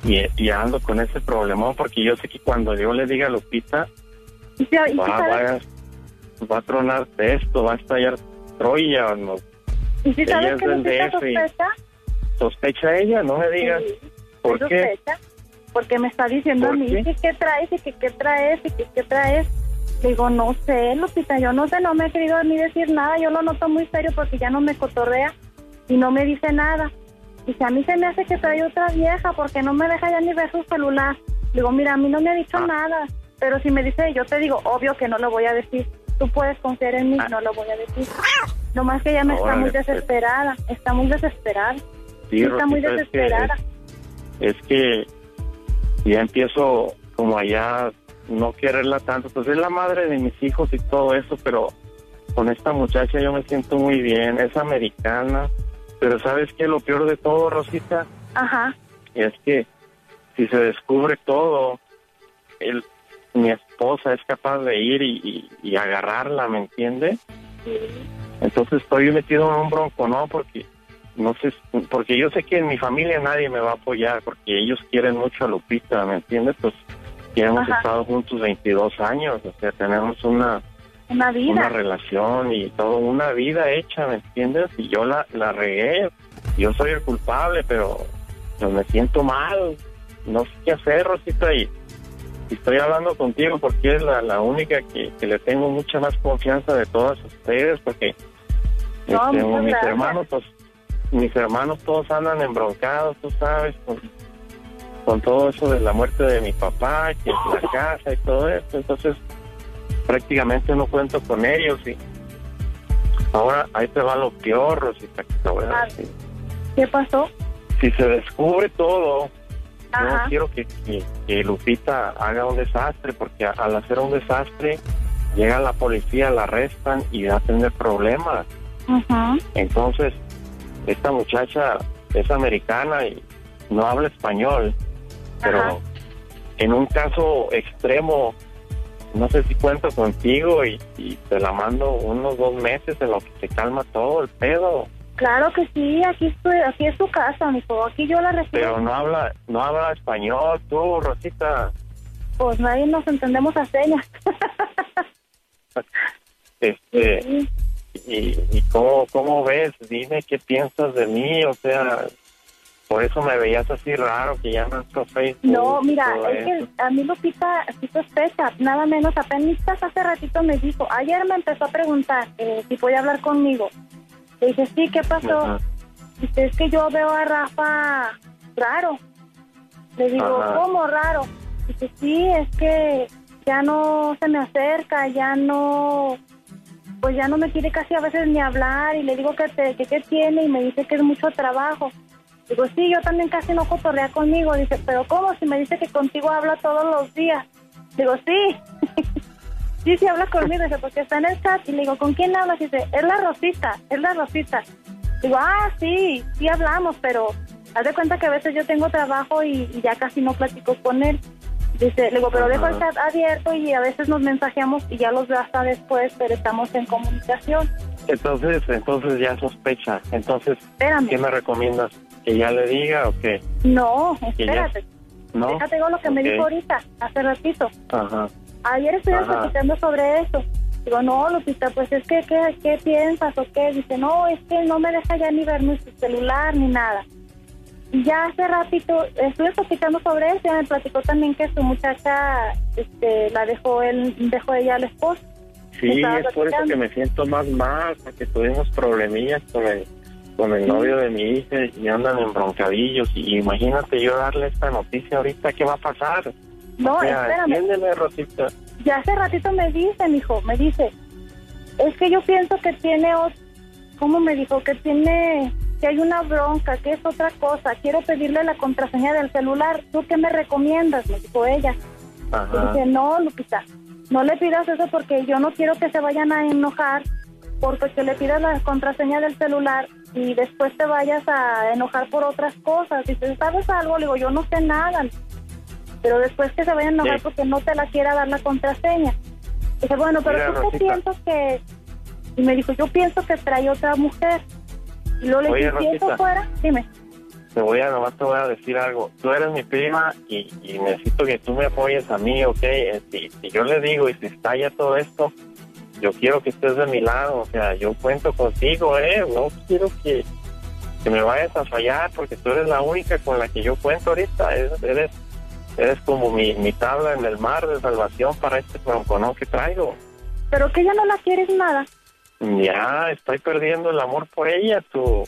y, y ando con ese problemón porque yo sé que cuando yo le diga a Lupita, Y si- va, sabes- va, va a tronar esto, va a estallar Troya, o no, y si ella sabes es que Lupita sospecha, sospecha ella, no me digas. Sí, ¿Por qué? sospecha, porque me está diciendo a ¿Por mí qué? que qué traes y que qué traes y que qué traes. Le digo, no sé, Lupita, yo no sé, no me ha querido ni decir nada, yo lo noto muy serio porque ya no me cotorrea y no me dice nada. Dice, a mí se me hace que trae otra vieja porque no me deja ya ni ver su celular. Digo, mira, a mí no me ha dicho Ah. nada, pero si me dice, yo te digo, obvio que no lo voy a decir. Tú puedes confiar en mí, no lo voy a decir. Nomás que ella me está muy pues. desesperada, está muy desesperada. Sí, está muy Rosita, es que- desesperada. es que ya empiezo como allá no quererla tanto, pues es la madre de mis hijos y todo eso, pero con esta muchacha yo me siento muy bien, es americana, pero ¿sabes qué? Lo peor de todo, Rosita, Ajá. es que si se descubre todo, el, mi esposa es capaz de ir y, y- y agarrarla, ¿me entiende? Entonces estoy metido en un bronco, ¿no? Porque no sé, porque yo sé que en mi familia nadie me va a apoyar, porque ellos quieren mucho a Lupita, ¿me entiendes? Pues ya hemos Ajá. estado juntos 22 años, o sea, tenemos una, Una vida. una relación y todo, una vida hecha, ¿me entiendes? Y yo la, la regué, yo soy el culpable, pero me siento mal, no sé qué hacer, Rosita, y, y estoy hablando contigo porque es la, la única que, que le tengo mucha más confianza de todas ustedes, porque No, este, mis gracias. hermanos, pues, mis hermanos todos andan embroncados, tú sabes, con, con todo eso de la muerte de mi papá, que es la casa y todo esto, entonces prácticamente no cuento con ellos y ahora ahí te va lo peor, Rosita, que te voy a Ah. decir. ¿Qué pasó? Si se descubre todo, Ajá. yo quiero que, que, que Lupita haga un desastre, porque al hacer un desastre llega la policía, la arrestan y va a tener problemas. Ajá. Entonces, esta muchacha es americana y no habla español, pero Ajá. en un caso extremo, no sé si cuento contigo y, y te la mando unos dos meses en lo que se calma todo el pedo, Claro que sí, aquí estoy, aquí es su casa, mijo. Aquí yo la recibo. pero no habla, no habla español, tú, Rosita. Pues nadie nos entendemos a señas. Este, Sí. y, y cómo, cómo ves, dime qué piensas de mí, o sea, por eso me veías así raro que ya no Facebook. No, mira, es eso. que a mí Lupita sí sospecha, nada menos apenas hace ratito me dijo, ayer me empezó a preguntar eh, si podía hablar conmigo. Le dije, sí, ¿qué pasó? Ajá. Dice, es que yo veo a Rafa raro. Le digo, Ajá. ¿cómo raro? Dice, sí, es que ya no se me acerca, ya no, pues ya no me quiere casi a veces ni hablar y le digo que te, que tiene y me dice que es mucho trabajo. Digo, sí, yo también casi no cotorrea conmigo. Dice, pero ¿cómo? Si me dice que contigo habla todos los días. Digo, sí. sí, sí habla conmigo. Dice, porque está en el chat. Y le digo, ¿con quién hablas? Dice, es la Rosita, es la Rosita. Digo, ah, sí, sí hablamos, pero haz de cuenta que a veces yo tengo trabajo y, y ya casi no platico con él. Dice, le digo, pero dejo el chat abierto y a veces nos mensajeamos y ya los veo hasta después, pero estamos en comunicación. Entonces, entonces ya sospecha. Entonces, Espérame. ¿qué me recomiendas? ¿Que ya le diga o qué? No, espérate. ¿No? Déjate digo lo que me dijo ahorita, hace ratito. Ajá. Ayer estuvimos platicando sobre eso. Digo, no, Lupita, pues es que, ¿qué, ¿qué piensas o qué? Dice, no, es que no me deja ya ni ver mi celular ni nada. Y ya hace ratito estuve platicando sobre eso, ya me platicó también que su muchacha este, la dejó él, dejó ella al esposo. Sí, es por eso que me siento más mal, porque tuvimos problemillas con el, con el novio de mi hija y andan embroncadillos. Y imagínate yo darle esta noticia ahorita, ¿qué va a pasar? No, o sea, espérame. entiéndeme, Rosita. Ya hace ratito me dice, mijo, me dice, es que yo pienso que tiene, ot- ¿cómo me dijo? Que tiene, que hay una bronca, que es otra cosa. Quiero pedirle la contraseña del celular. ¿Tú qué me recomiendas? Me dijo ella. Y Ajá. dice, no, Lupita, no le pidas eso porque yo no quiero que se vayan a enojar porque que le pidas la contraseña del celular y después te vayas a enojar por otras cosas. Dice, ¿sabes algo? Le digo, yo no sé nada. Pero después que se vayan a enojar Sí. porque no te la quiera dar la contraseña. Dice, bueno, pero Mira, ¿tú qué piensas que, Y me dijo, yo pienso que trae otra mujer. Y luego le Oye, dije, si eso fuera, dime. Te voy a, nomás te voy a decir algo. Tú eres mi prima y, y necesito que tú me apoyes a mí, ¿ok? Si, si yo le digo y si estalla todo esto, yo quiero que estés de mi lado. O sea, yo cuento contigo, ¿eh? No quiero que, que me vayas a fallar porque tú eres la única con la que yo cuento ahorita. Eres, eres, eres como mi, mi tabla en el mar de salvación para este tronconón que traigo. Pero que ya no la quieres nada. Ya, estoy perdiendo el amor por ella, tú.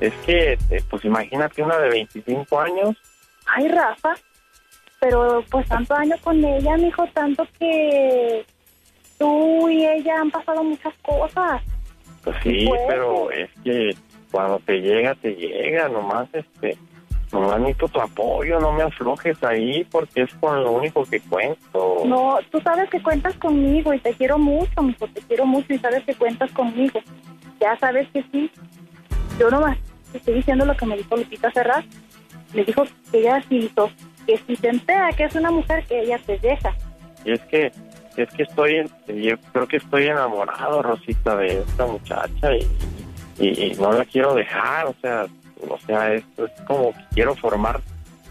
Es que, eh, pues imagínate una de 25 años. Ay, Rafa. Pero pues tanto año con ella, mijo, tanto que tú y ella han pasado muchas cosas. Pues sí, Pues. pero es que cuando te llega, te llega. Nomás, este, nomás necesito tu apoyo, no me aflojes ahí porque es con lo único que cuento. No, tú sabes que cuentas conmigo y te quiero mucho, mijo, te quiero mucho y sabes que cuentas conmigo. Ya sabes que sí. Yo nomás te estoy diciendo lo que me dijo Lupita Serrat. Me dijo que ella sí hizo, que si te entera que es una mujer, que ella te deja. Y es que, es que estoy, yo creo que estoy enamorado, Rosita, de esta muchacha y, no la quiero dejar, o sea, o sea, es, es como que quiero formar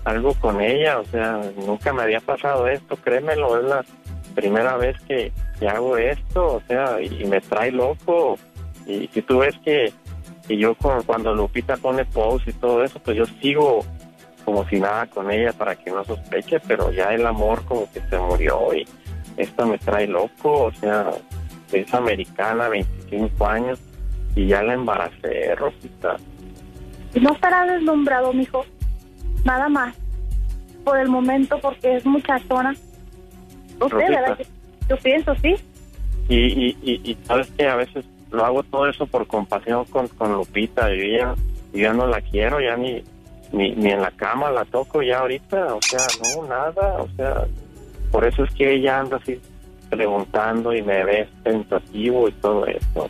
algo con ella, o sea, nunca me había pasado esto, créemelo, es la primera vez que, que hago esto, o sea, y, me trae loco. Y si tú ves que, que yo con- cuando Lupita pone post y todo eso, pues yo sigo como si nada con ella para que no sospeche, pero ya el amor como que se murió y esta me trae loco, o sea, es americana, 25 años y ya la embaracé, Rosita. Y no estará deslumbrado, mijo. Nada más. Por el momento, porque es muchachona. No sé. ¿verdad? Yo pienso, sí. Y, y, y, y sabes que a veces lo hago todo eso por compasión con, con Lupita, yo ya, yo ya no la quiero, ya ni, ni, ni en la cama la toco ya ahorita, o sea, no, nada, o sea, por eso es que ella anda así preguntando y me ves tentativo y todo eso.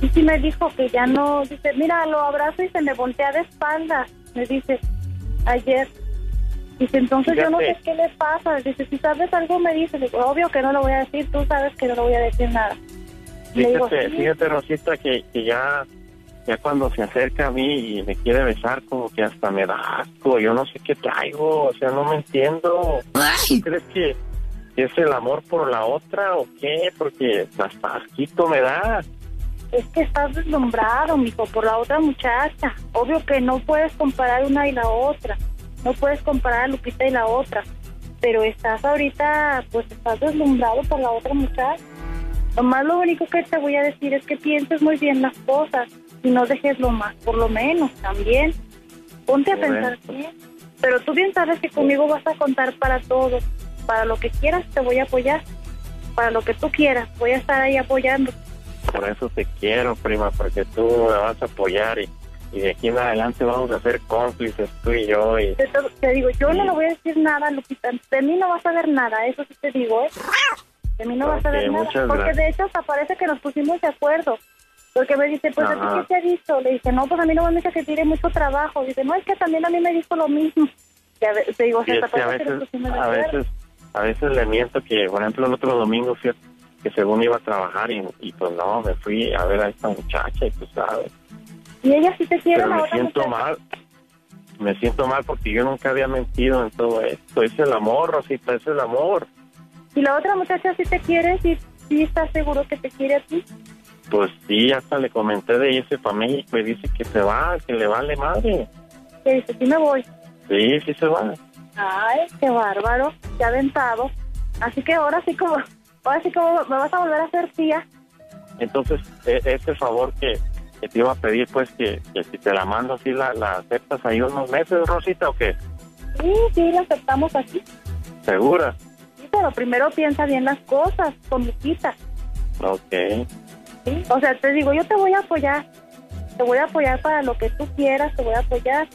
Y sí me dijo que ya no, dice, mira, lo abrazo y se me voltea de espaldas, me dice, ayer. Dice, entonces yo no sé Fíjate. qué le pasa. Dice, si sabes algo me dice. Digo, obvio que no lo voy a decir, tú sabes que no lo voy a decir nada. Le digo, Fíjate, "Sí". fíjate Rosita, que, que ya, ya cuando se acerca a mí y me quiere besar, como que hasta me da asco, yo no sé qué traigo, o sea, no me entiendo. ¿Tú crees que es el amor por la otra o qué? Porque hasta asquito me da. Es que estás deslumbrado, mijo, por la otra muchacha. Obvio que no puedes comparar una y la otra. No puedes comparar a Lupita y la otra. Pero estás ahorita, pues estás deslumbrado por la otra muchacha. Nomás lo único que te voy a decir es que pienses muy bien las cosas y no dejes lo más, por lo menos también. Ponte a pensar bien. Pero tú bien sabes que conmigo vas a contar para todo. Para lo que quieras te voy a apoyar. Para lo que tú quieras, voy a estar ahí apoyando. Por eso te quiero, prima, porque tú me vas a apoyar y, y de aquí en adelante vamos a ser cómplices tú y yo. Y, Te, te digo, yo no le voy a decir nada, Lupita. De mí no vas a ver nada, eso sí te digo, ¿eh? De mí no vas a ver nada. Porque gracias. de hecho hasta parece que nos pusimos de acuerdo. Porque me dice, pues, ¿a ti qué te ha dicho? Le dije, no, pues a mí no me dice que tiene mucho trabajo. Dice, no, es que también a mí me dijo lo mismo. Y a te digo, y es que a veces, a veces, a veces le miento que, por ejemplo, el otro domingo fui que según iba a trabajar y, y pues no, me fui a ver a esta muchacha y tú sabes. Y ella sí te quiere, Pero la me siento muchacha. mal. Me siento mal porque yo nunca había mentido en todo esto. Es el amor, Rosita, es el amor. Y la otra muchacha sí te quiere, sí, sí estás seguro que te quiere a ti. Pues sí, hasta le comenté de irse para México y dice que se va, que le vale madre. Que dice, sí me voy. Sí, sí se va. Ay, qué bárbaro, qué aventado. Así que ahora sí como, ahora sí como me vas a volver a hacer tía. Entonces, e- ese favor que, que te iba a pedir, pues que, que si te la mando así, la, la aceptas ahí unos meses, Rosita, o qué? Sí, sí, lo aceptamos aquí. ¿Segura? Sí, pero primero piensa bien las cosas, con Lupita. Ok. ¿Sí? O sea, te digo, yo te voy a apoyar. Te voy a apoyar para lo que tú quieras, te voy a apoyar.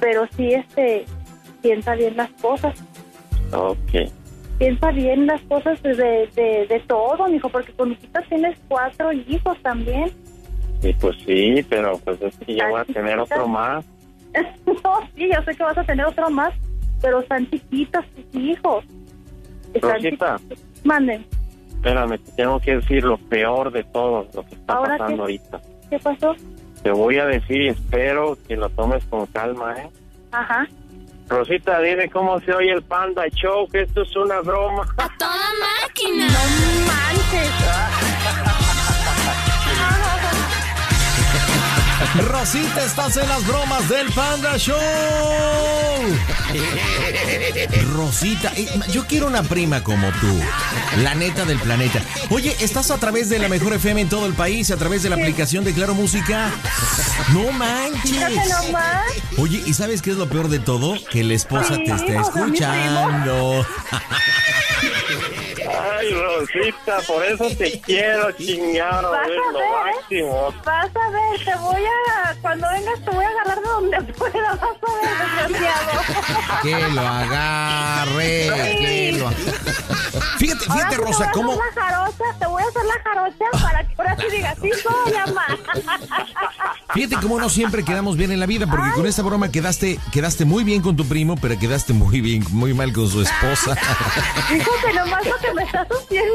Pero sí, este, piensa bien las cosas. Ok. Piensa bien las cosas de, de, de todo, mijo, porque con Lupita tienes cuatro hijos también. Y pues sí, pero pues es que yo voy a tener otro más. no, sí, yo sé que vas a tener otro más, pero están chiquitos tus hijos. Están Rosita. Manden. Espérame, te tengo que decir lo peor de todo lo que está ¿Ahora pasando qué? ahorita. ¿Qué pasó? Te voy a decir y espero que lo tomes con calma, ¿eh? Ajá. Rosita, dime cómo se oye el Panda Show, que esto es una broma. ¡A toda máquina! No manches. Rosita, estás en las bromas del Panda Show. Rosita, eh, yo quiero una prima como tú. La neta del planeta. Oye, ¿estás a través de la mejor FM en todo el país? ¿A través de la aplicación de Claro Música? No manches. Oye, ¿y sabes qué es lo peor de todo? Que la esposa Sí, te está escuchando. Ay, Rosita, por eso te quiero, chingado, Vas a lo ver. máximo. Vas a ver, te voy a. Cuando vengas, te voy a agarrar de donde pueda. Vas a ver, desgraciado. Que lo agarre, que lo Fíjate, fíjate, sí Rosa, te cómo. voy a hacer la jarocha, te voy a hacer la jarocha para que ahora sí digas, sí soy, ama. Fíjate cómo no siempre quedamos bien en la vida, porque con esta broma quedaste, quedaste muy bien con tu primo, pero quedaste muy bien, muy mal con su esposa. Fíjate nomás lo que me estás haciendo.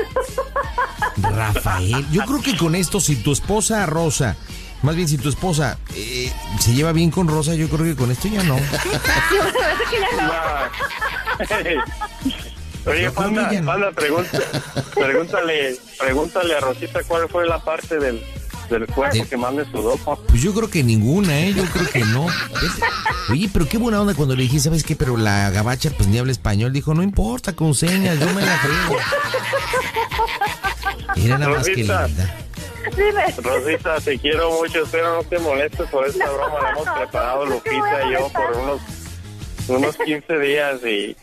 Rafael, yo creo que con esto, si tu esposa Rosa, más bien si tu esposa eh, se lleva bien con Rosa, yo creo que con esto ya no. Oye, Yo creo Panda, que ya no. Panda, pregunta, pregúntale, pregúntale a Rosita cuál fue la parte del, del cuerpo que más le sudó. Pues yo creo que ninguna, ¿eh? Yo creo que no. Oye, pero qué buena onda cuando le dije, ¿sabes qué? Pero la gabacha pues ni habla español. Dijo, no importa, con señas, yo me la frego. Era nada más que Rosita. linda. Dime. Rosita, te quiero mucho, espero no te molestes por esta broma. La hemos preparado ¿por qué me voy a Lupita y yo por unos unos 15 días y,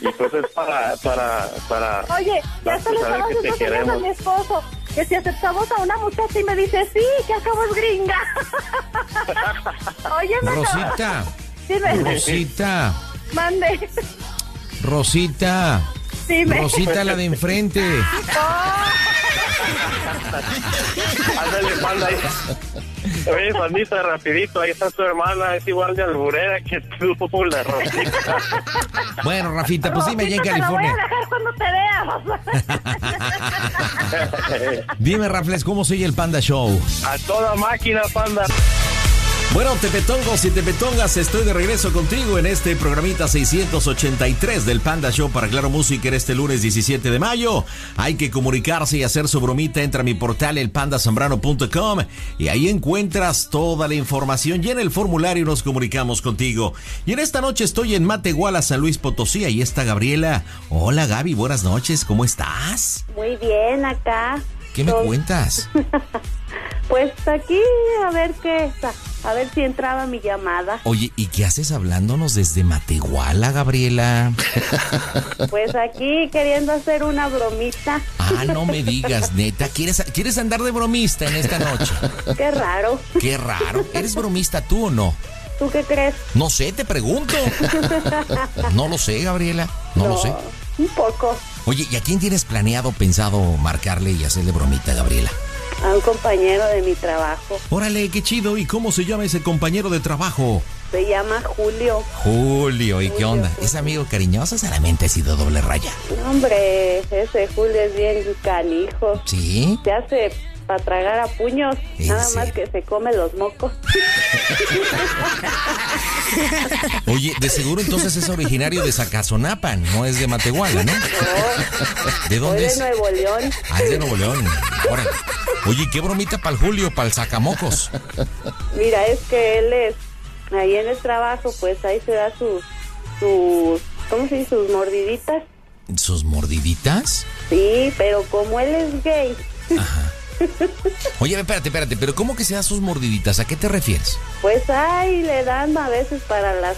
y pues es para, para, para Oye, ya se lo que te diciendo a queremos. mi esposo. Que si aceptamos a una muchacha y me dice, sí, que acabo es gringa. Oye, Rosita, Dime. Rosita, Mande. Rosita, Dime. Rosita la de enfrente. Ándale, panda. ahí. Oye, pandita, rapidito, ahí está tu hermana, es igual de alburera que tú, la Rosita. Bueno, Rafita, pues dime allá en Rosita, te la voy a California. dejar cuando te veas. Dime, Rafles, ¿cómo se oye el Panda Show? A toda máquina, panda. Bueno, tepetongos y tepetongas, estoy de regreso contigo en este programita 683 del Panda Show para Claro Música en este lunes 17 de mayo. Hay que comunicarse y hacer su bromita. Entra a mi portal elpandasambrano.com y ahí encuentras toda la información y en el formulario nos comunicamos contigo. Y en esta noche estoy en Matehuala, San Luis Potosí. Ahí está Gabriela. Hola Gaby, buenas noches, ¿cómo estás? Muy bien, acá. ¿Qué me cuentas? Pues aquí, a ver qué, a ver si entraba mi llamada. Oye, ¿y qué haces hablándonos desde Matehuala, Gabriela? Pues aquí queriendo hacer una bromita. Ah, no me digas, neta. ¿Quieres, ¿Quieres andar de bromista en esta noche? Qué raro. Qué raro. ¿Eres bromista tú o no? ¿Tú qué crees? No sé, te pregunto. No lo sé, Gabriela. No, lo sé. Un poco. Oye, ¿y a quién tienes planeado, pensado marcarle y hacerle bromita, Gabriela? A un compañero de mi trabajo. Órale, qué chido. ¿Y cómo se llama ese compañero de trabajo? Se llama Julio. Julio, ¿y qué onda? ¿Es amigo cariñoso? Solamente ha sido doble raya. Hombre, ese Julio es bien canijo. ¿Sí? Se hace para tragar a puños. ¿En Nada serio? más que se come los mocos. Oye, de seguro entonces es originario de Zacazonapan, no es de Matehuala, ¿no? ¿De dónde Soy de es? Nuevo León. Ah, es de Nuevo León. Órale. Oye, qué bromita para el Julio, para el sacamocos. Mira, es que él es ahí en el trabajo, pues ahí se da sus, sus, ¿cómo se dice? Sus mordiditas. ¿Sus mordiditas? Sí, pero como él es gay, Oye, espérate, espérate, pero ¿cómo que se da sus mordiditas? ¿A qué te refieres? pues ahí le dan a veces para las,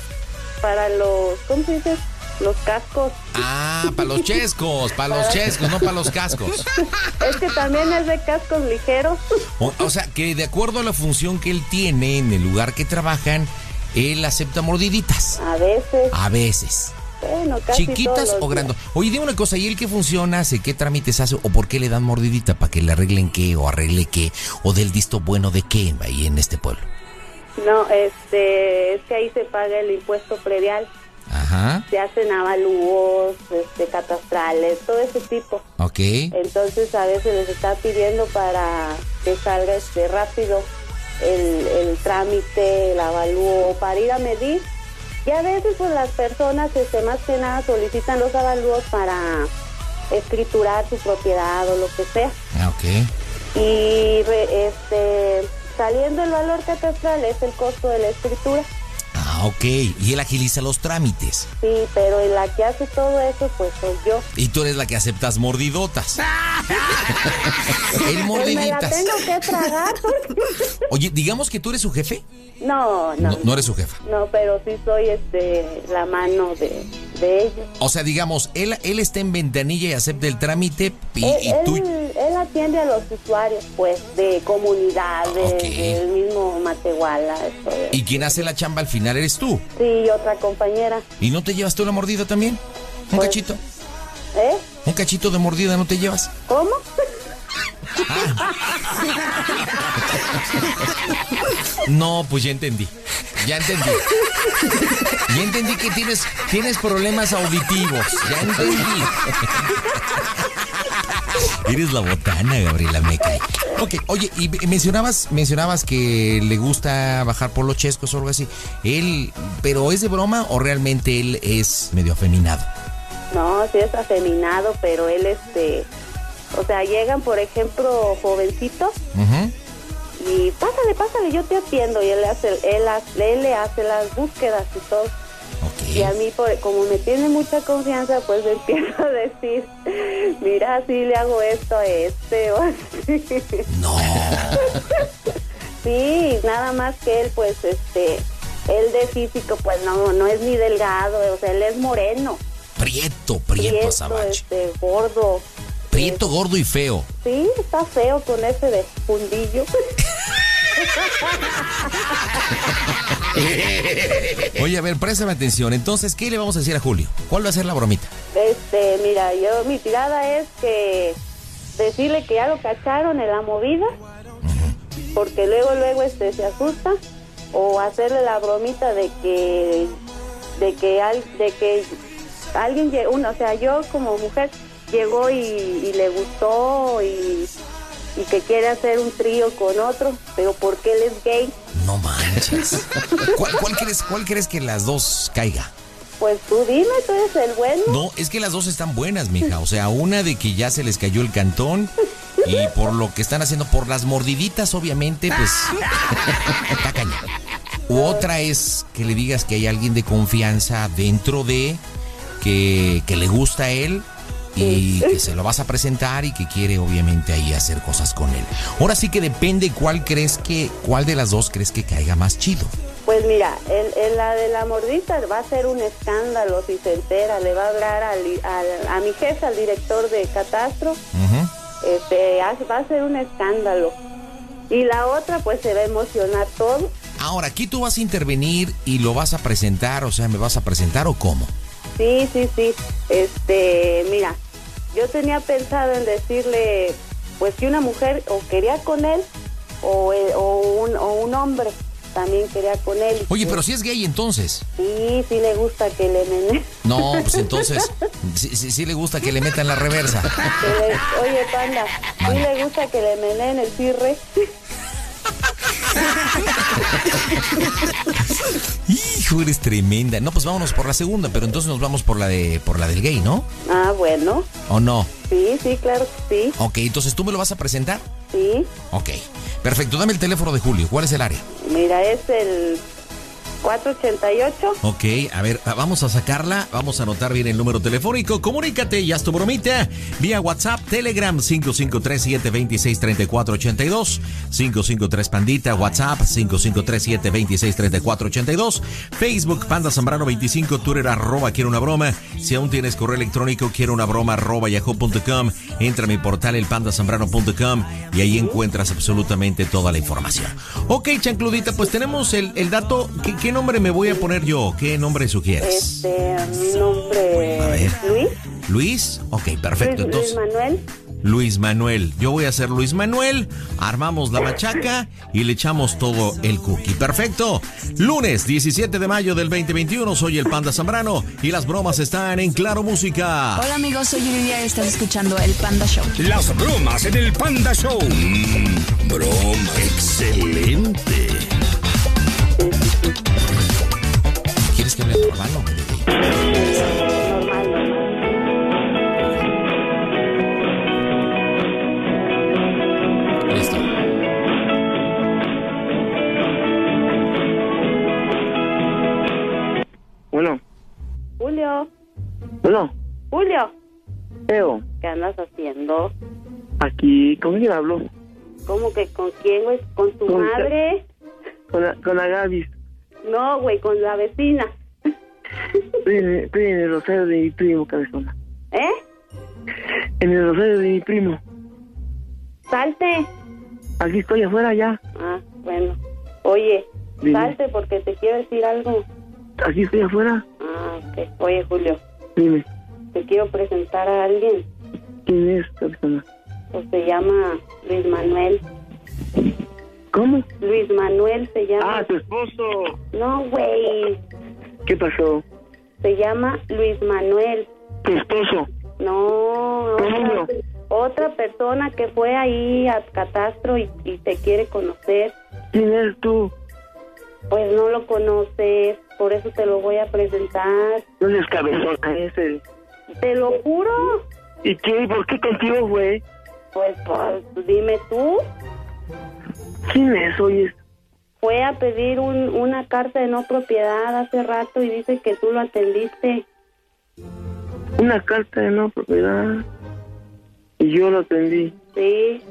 para los, ¿cómo se dice? Los cascos. Ah, para los chescos, para los chescos, no para los cascos. Es que también es de cascos ligeros. O, o sea, que de acuerdo a la función que él tiene en el lugar que trabajan, él acepta mordiditas. A veces, A veces. Bueno, casi ¿Chiquitas o grandes? Oye, dime una cosa, ¿y él qué funciona hace? ¿Qué trámites hace? ¿O por qué le dan mordidita? ¿Para que le arreglen qué? ¿O arregle qué? ¿O del visto bueno de qué ahí en este pueblo? No, este, es que ahí se paga el impuesto predial. Ajá. se hacen avalúos, este, catastrales, todo ese tipo. Ok. Entonces a veces les está pidiendo para que salga este rápido el, el trámite, el avalúo, para ir a medir. Y a veces pues las personas este, más que nada solicitan los avalúos para escriturar su propiedad o lo que sea. Ah, ok. Y re- este saliendo el valor catastral es el costo de la escritura. Ah, ok. Y él agiliza los trámites. Sí, pero la que hace todo eso pues soy yo. Y tú eres la que aceptas mordidotas. El Pues me la mordiditas. tengo que tragar. Oye, digamos que tú eres su jefe. No, no, No, no eres su jefa. no, pero sí soy este la mano de, de ellos. O sea, digamos, él, él está en ventanilla y acepta el trámite y, él, y tú... él- él atiende a los usuarios, pues, de comunidad, de- Ok. del mismo Matehuala. de- Y quien hace la chamba al final eres tú. Sí, y otra compañera. ¿Y no te llevas tú la mordida también? ¿Un Pues- cachito? ¿Eh? ¿Un cachito de mordida no te llevas? ¿Cómo? No, pues ya entendí. Ya entendí. Ya entendí que tienes, tienes problemas auditivos. Ya entendí. Eres la botana, Gabriela Meca. Ok, oye, y mencionabas, mencionabas que le gusta bajar por los chescos o algo así. Él, pero ¿es de broma o realmente él es medio afeminado? No, sí es afeminado, pero él, este... O sea, llegan, por ejemplo, jovencitos Ujú. y pásale, pásale, yo te atiendo. Y él, le hace, él, él le hace las búsquedas y todo. Y a mí, por- como me tiene mucha confianza, pues empiezo a decir, mira, así le hago esto a este o así. No. sí, nada más que él, pues, este, él de físico, pues no, no es ni delgado, o sea, él es moreno. Prieto, prieto, Prieto, este, gordo. Prieto, gordo y feo. Sí, está feo con ese de fundillo. Oye, a ver, préstame atención. Entonces, ¿qué le vamos a decir a Julio? ¿Cuál va a ser la bromita? Este, mira, yo mi tirada es que decirle que ya lo cacharon en la movida, porque luego luego este se asusta o hacerle la bromita de que de que al, de que alguien uno, o sea, yo como mujer llegó y, y le gustó y, y que quiere hacer un trío con otro, pero porque él es gay, No manches. ¿Cuál, cuál crees, ¿Cuál crees que las dos caiga? pues tú dime, tú eres el bueno. No, es que las dos están buenas, mija. O sea, una de que ya se les cayó el cantón y por lo que están haciendo, por las mordiditas, obviamente, pues. está cañón. U otra es que le digas que hay alguien de confianza dentro de que, que le gusta a él y que se lo vas a presentar y que quiere obviamente ahí hacer cosas con él. Ahora sí que depende cuál crees que, cuál de las dos crees que caiga más chido. Pues mira, el, el- la de la mordita va a ser un escándalo si se entera, le va a hablar al, al- a mi jefe, al director de Catastro, este, va a ser un escándalo. Y la otra pues se va a emocionar todo. Ahora, aquí tú vas a intervenir y lo vas a presentar, o sea, ¿me vas a presentar o cómo? Sí, sí, sí. Este, mira, yo tenía pensado en decirle pues que una mujer o quería con él o, eh, o un, o un hombre también quería con él. Oye, pero si es gay entonces. Sí, sí le gusta que le mene. No, pues entonces, sí, sí, sí le gusta que le metan la reversa. Le- oye, panda, ¿sí le gusta que le meneen el cirre? Hijo, eres tremenda. No, pues vámonos por la segunda, pero entonces nos vamos por la de por la del gay, ¿no? Ah, bueno. ¿O no? Sí, sí, claro que sí. Ok, entonces tú me lo vas a presentar. Sí. Ok. Perfecto, dame el teléfono de Julio. ¿Cuál es el área? Mira, es el 488. Ok, a ver, vamos a sacarla, vamos a anotar bien el número telefónico, comunícate y haz tu bromita vía WhatsApp, Telegram 5537263482, 553 Pandita, WhatsApp 5537263482, Facebook Panda Zambrano 25, Twitter arroba quiero una broma, si aún tienes correo electrónico quiero una broma arroba yahoo.com, entra a mi portal elpandasambrano.com y ahí encuentras absolutamente toda la información. Ok, chancludita, pues tenemos el, el dato, ¿Qué, ¿qué nombre me voy a poner yo? ¿Qué nombre sugieres? Este, mi nombre A ver. Luis. Luis, ok, perfecto. Luis, Manuel. Luis Manuel. Yo voy a ser Luis Manuel, armamos la machaca y le echamos todo el cookie. Perfecto. Lunes 17 de mayo del 2021, soy el Panda Zambrano y las bromas están en Claro Música. Hola amigos, soy Yuridia y estás escuchando El Panda Show. Las bromas en el Panda Show. Mmm, broma. Excelente. ¿Quieres que hable normal o Normal, normal. Listo. Bueno, Julio, bueno, Julio, Teo, ¿qué andas haciendo? aquí, ¿con quién hablo? ¿Cómo que con quién, güey? ¿Con tu Con- madre? Con la, con la Gaby. No, güey, con la vecina. Estoy en, el rosario de mi primo, cabezona. ¿Eh? En el rosario de mi primo. Salte. Aquí estoy afuera ya. Ah, bueno. Oye, Dime. salte porque te quiero decir algo. Aquí estoy afuera. Ah, ok. Oye, Julio, Dime, te quiero presentar a alguien. ¿quién es, cabezona? Pues se llama Luis Manuel. ¿Cómo? Luis Manuel se llama. Ah, tu esposo. No, güey. ¿Qué pasó? Se llama Luis Manuel. Tu esposo. No, otra, otra persona que fue ahí a Catastro y, y te quiere conocer. ¿Quién eres tú? Pues no lo conoces, por eso te lo voy a presentar. No eres cabezona ese. Te lo juro. ¿Y qué? ¿Por qué contigo, güey? Pues, pues dime tú. ¿Quién es, oye? Fue a pedir un, una carta de no propiedad hace rato y dice que tú lo atendiste. Una carta de no propiedad. Y yo lo atendí. Sí,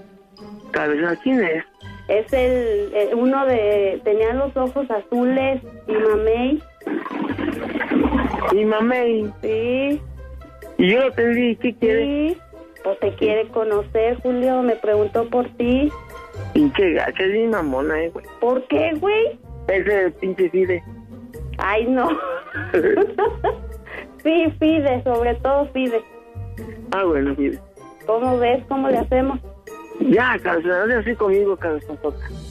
Cabezona, ¿quién es? es el, el- uno de tenía los ojos azules y mamey. Mi mamey. Sí, Y yo lo atendí. ¿Qué quiere? sí. Pues te quiere conocer, Julio. Me preguntó por ti. Pinche gacha, es mi mamona, eh, güey. ¿Por qué, güey? Ese es pinche Fide. Ay, no. sí, Fide, sobre todo Fide. Ah, bueno, Fide. ¿Cómo ves? ¿Cómo le hacemos? Ya, seas así conmigo, cabezona.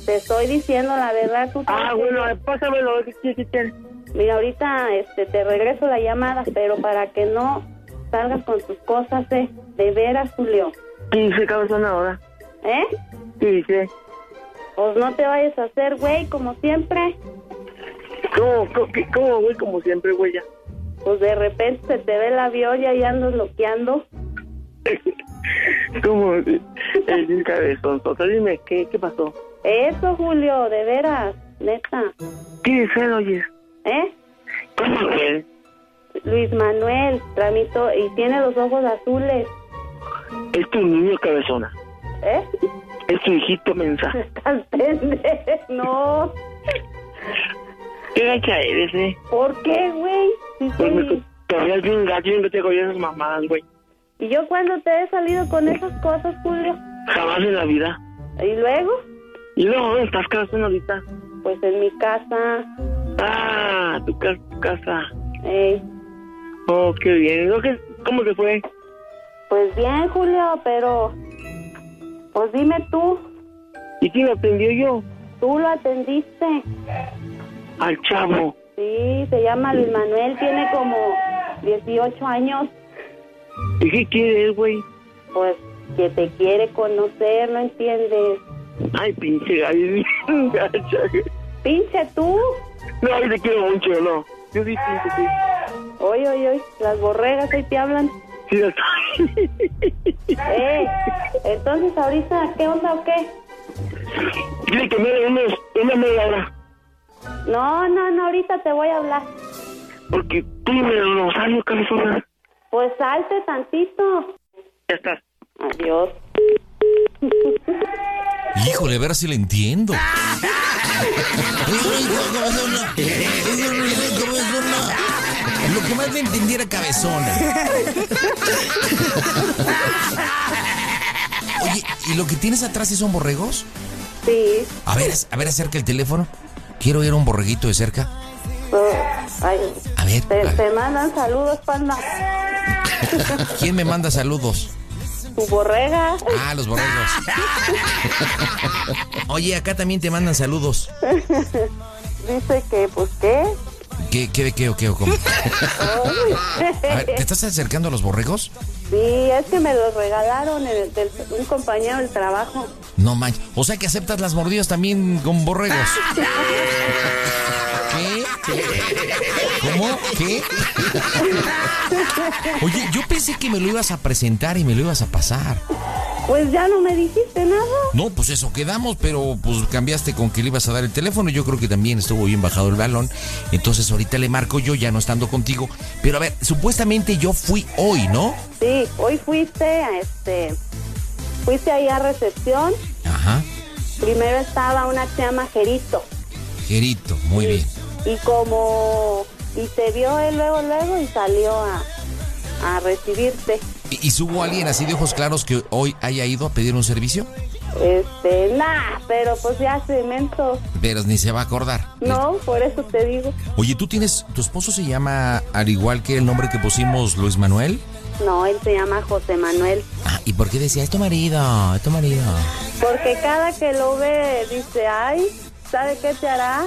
Te estoy diciendo la verdad. Tú Ah, que- bueno, pásamelo, ¿qué quieres? Mira, ahorita este, te regreso la llamada, pero para que no salgas con tus cosas, eh, de veras, Julio. ¿Qué dice cabezona ahora? ¿Eh? ¿Qué dice? Pues no te vayas a hacer, güey, como siempre. ¿Cómo, cómo, güey? Como siempre, güey, ya. Pues de repente se te ve la viola y andas loqueando. ¿Cómo? El cabezón. O sea, dime, ¿qué, ¿qué pasó? Eso, Julio, de veras, neta. ¿Qué dice, oye? ¿Eh? ¿Cómo? Luis Manuel tramitó y tiene los ojos azules. Es tu niño, cabezona. ¿Eh? Es tu hijito mensa. Estás pendejo. No. ¿Qué gacha eres, eh? ¿Por qué, güey? Pues me soy- te rías bien gacho y no te oye esas mamadas, güey. ¿Y yo cuando te he salido con esas cosas, Julio? Jamás en la vida. ¿Y luego? ¿Y luego dónde estás, cabezona, ahorita? Pues en mi casa. Ah, tu, ca- tu casa. Eh, Oh, qué bien. ¿Y luego qué- ¿Cómo te fue? pues bien, Julio, pero... Pues dime tú. ¿Y quién lo atendió yo? Tú lo atendiste. Al chavo. Sí, se llama Luis Manuel, tiene como 18 años. ¿Y qué quiere él, güey? Pues que te quiere conocer, ¿no entiendes? Ay, pinche gacha. Pinche tú. No, ay, te quiero mucho, no. Yo sí, pinche, sí. Oye, oye, oye, las borregas ahí te hablan. Sí, Eh, entonces ahorita, ¿qué onda o qué? Dile que me dé unos, una media hora. No, no, no, ahorita te voy a hablar. Porque tú me lo rosario, cabezona. Pues salte tantito. Ya está. Adiós. Híjole, a ver si le entiendo. Lo que más le entendiera cabezona. Oye, ¿y lo que tienes atrás sí son borregos? Sí. A ver, a ver, acerca el teléfono. Quiero ir a un borreguito de cerca. Oh, ay, A ver, te, a ver. te mandan saludos, panda. ¿quién me manda saludos? su borrega. Ah, los borregos. Oye, acá también te mandan saludos. Dice que, pues, ¿qué? ¿Qué, qué, de qué o qué o cómo? A ver, ¿te estás acercando a los borregos? Sí, es que me los regalaron en el- del- un compañero del trabajo. No manches. O sea que aceptas las mordidas también con borregos. ¿Qué? ¿Cómo? ¿Qué? Oye, yo pensé que me lo ibas a presentar y me lo ibas a pasar. Pues ya no me dijiste nada. No, pues eso quedamos, pero pues cambiaste con que le ibas a dar el teléfono. Yo creo que también estuvo bien bajado el balón. Entonces ahorita le marco yo, ya no estando contigo. Pero a ver, supuestamente yo fui hoy, ¿no? Sí, hoy fuiste a este. Fuiste ahí a recepción. Ajá. Primero estaba una que se llama Gerito. Gerito, muy bien. Y como. Y te vio él luego, luego y salió a, a recibirte. ¿Y, y subo alguien así de ojos claros que hoy haya ido a pedir un servicio? Este, nah, pero pues ya se mento. Pero ni se va a acordar. No, por eso te digo. Oye, tú tienes, tu esposo se llama al igual que el nombre que pusimos Luis Manuel. No, él se llama José Manuel. Ah, ¿y por qué decía, es tu marido, es tu marido? Porque cada que lo ve dice, ay, ¿sabe qué te hará?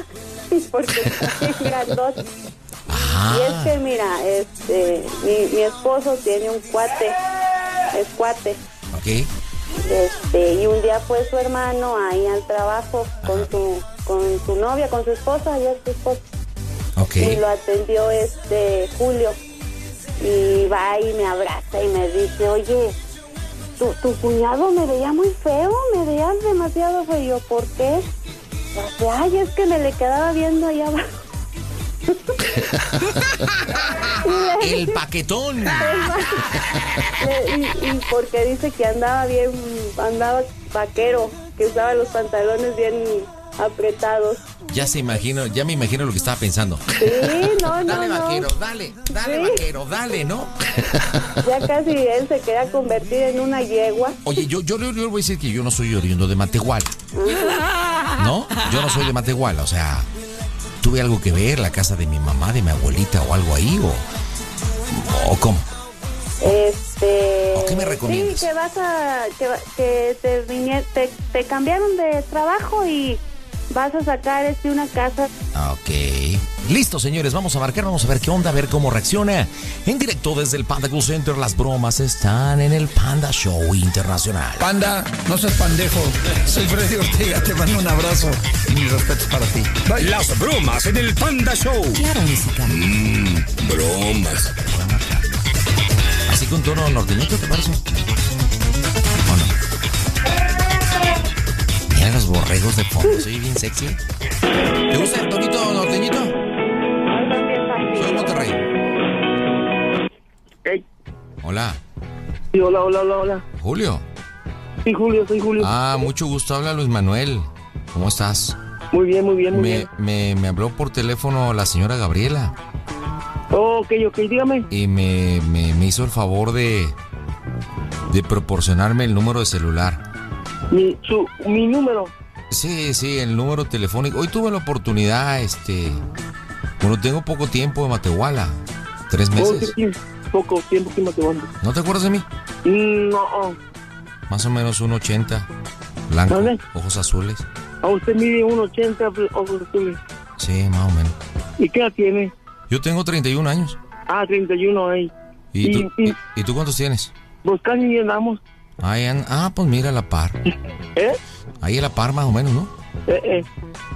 Porque está grandote. Y es que mira, este, mi, mi esposo tiene un cuate, es cuate. Ok. Este, y un día fue su hermano ahí al trabajo con su, con su novia, con su esposa, y es su esposa. Ok. Y lo atendió este Julio. Y va y me abraza y me dice, oye, tu, tu cuñado me veía muy feo, me veías demasiado feo. ¿por qué? Dice, ay, es que me le quedaba viendo allá abajo. El paquetón. Y, y porque dice que andaba bien, andaba vaquero, que usaba los pantalones bien apretados. Ya se imagino, ya me imagino lo que estaba pensando. Sí, no, no, Dale, no. vaquero, dale, dale, Sí. vaquero, dale, ¿no? Ya casi él se quería convertir en una yegua. Oye, yo, yo le voy a decir que yo no soy oriundo de Matehuala, ¿no? Yo no soy de Matehuala, o sea, tuve algo que ver, la casa de mi mamá, de mi abuelita o algo ahí, o, o cómo. Este. ¿O qué me recomiendas? Sí, que vas a. que, que te, te, te cambiaron de trabajo y vas a sacar este una casa. Ok. Listo, señores, vamos a marcar, vamos a ver qué onda, a ver cómo reacciona. En directo desde el Panda Cool Center, las bromas están en el Panda Show Internacional. Panda, no seas pandejo. Soy Freddy Ortega, te mando un abrazo y mis respetos para ti. Las bromas en el Panda Show. Claro, música. Mmm, bromas. Así con tono norteñito, ¿te parece? Mira los borregos de fondo, soy bien sexy. ¿Te gusta el tonito norteñito? Soy Monterrey. Hey. Hola, Sí, hola, hola, hola, hola. Julio. Sí, Julio, soy Julio. Ah, mucho gusto, habla Luis Manuel. ¿Cómo estás? Muy bien, muy bien, muy Me, bien. me, me habló por teléfono la señora Gabriela Oh, ok, ok, dígame. y me, me, me hizo el favor de, de proporcionarme el número de celular. Mi, su, mi número. Sí, sí, el número telefónico. Hoy tuve la oportunidad, este. Bueno, tengo poco tiempo en Matehuala. Tres Oh, meses. poco tiempo que mando. ¿No te acuerdas de mí? No. Más o menos un 80. Blanco, ¿Dónde? ojos azules. a usted mide 1,80 ojos azules. Sí, más o menos. ¿Y qué edad tiene? Yo tengo 31 años. Ah, 31 ahí. ¿Y, Y- tú, y- y- tú cuántos tienes? Pues casi ni andamos. Ahí an- ah, pues mira a la par. ¿Eh? Ahí a la par más o menos, ¿no? Eh, eh.